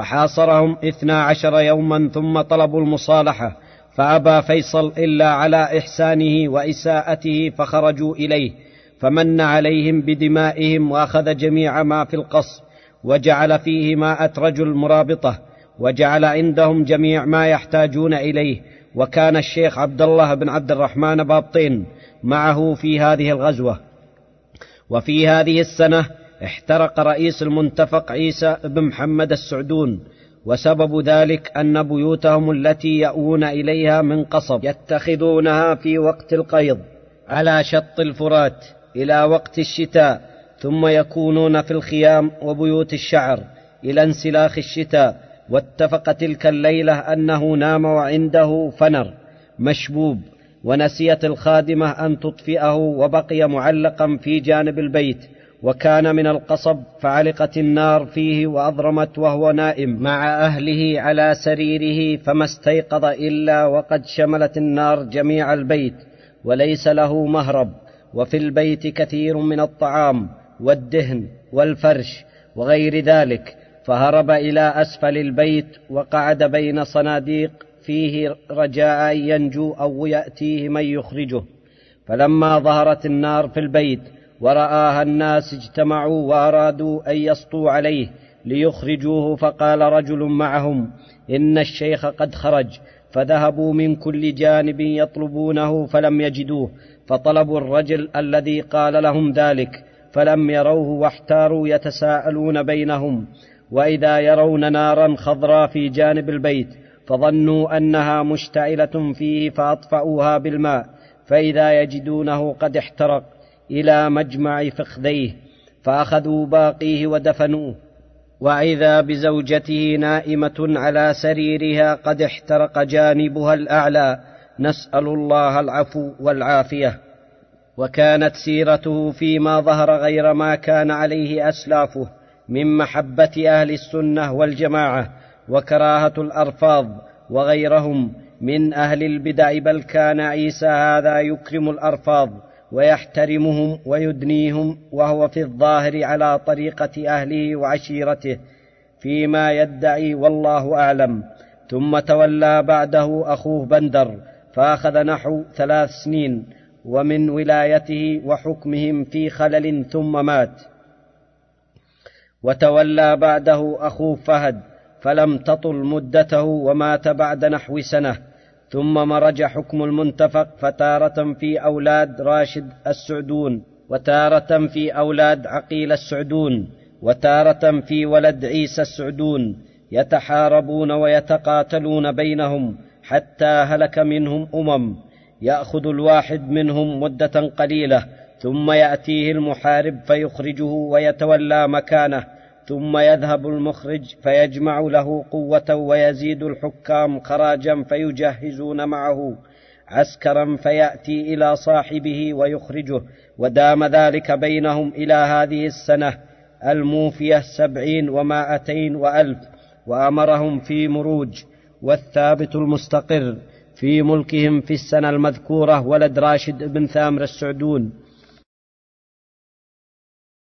فحاصرهم اثنا عشر يوما ثم طلبوا المصالحة فأبى فيصل إلا على إحسانه وإساءته فخرجوا إليه فمن عليهم بدمائهم وأخذ جميع ما في القصر وجعل فيه ماءة رجل مرابطة وجعل عندهم جميع ما يحتاجون إليه وكان الشيخ عبد الله بن عبد الرحمن بابطين معه في هذه الغزوة. وفي هذه السنة احترق رئيس المنتفق عيسى بن محمد السعدون وسبب ذلك أن بيوتهم التي يأوون إليها من قصب يتخذونها في وقت القيض على شط الفرات إلى وقت الشتاء ثم يكونون في الخيام وبيوت الشعر إلى انسلاخ الشتاء واتفق تلك الليلة أنه نام وعنده فنر مشبوب ونسيت الخادمة أن تطفئه وبقي معلقا في جانب البيت وكان من القصب فعلقت النار فيه وأضرمت وهو نائم مع أهله على سريره فما استيقظ إلا وقد شملت النار جميع البيت وليس له مهرب وفي البيت كثير من الطعام والدهن والفرش وغير ذلك فهرب إلى أسفل البيت وقعد بين صناديق فيه رجاء أن ينجو أو يأتيه من يخرجه فلما ظهرت النار في البيت ورآها الناس اجتمعوا وأرادوا أن يسطوا عليه ليخرجوه فقال رجل معهم إن الشيخ قد خرج فذهبوا من كل جانب يطلبونه فلم يجدوه فطلبوا الرجل الذي قال لهم ذلك فلم يروه واحتاروا يتساءلون بينهم وإذا يرون نارا خضراء في جانب البيت فظنوا أنها مشتعلة فيه فأطفأوها بالماء فإذا يجدونه قد احترق. إلى مجمع فخذيه فأخذوا باقيه ودفنوه. وإذا بزوجته نائمة على سريرها قد احترق جانبها الأعلى نسأل الله العفو والعافية. وكانت سيرته فيما ظهر غير ما كان عليه أسلافه من محبة أهل السنة والجماعة وكراهة الأرفاض وغيرهم من أهل البدع بل كان عيسى هذا يكرم الأرفاض. ويحترمهم ويدنيهم وهو في الظاهر على طريقة أهله وعشيرته فيما يدعي والله أعلم. ثم تولى بعده أخوه بندر فأخذ نحو ثلاث سنين ومن ولايته وحكمهم في خلل ثم مات. وتولى بعده أخوه فهد فلم تطل مدته ومات بعد نحو سنة. ثم مرج حكم المنتفق فتارة في أولاد راشد السعدون وتارة في أولاد عقيل السعدون وتارة في ولد عيسى السعدون يتحاربون ويتقاتلون بينهم حتى هلك منهم أمم يأخذ الواحد منهم مدة قليلة ثم يأتيه المحارب فيخرجه ويتولى مكانه ثم يذهب المخرج فيجمع له قوة ويزيد الحكام خراجا فيجهزون معه عسكرا فيأتي إلى صاحبه ويخرجه ودام ذلك بينهم إلى هذه السنة الموفية سبعين ومائتين وألف وأمرهم في مروج والثابت المستقر في ملكهم في السنة المذكورة ولد راشد بن ثامر السعدون.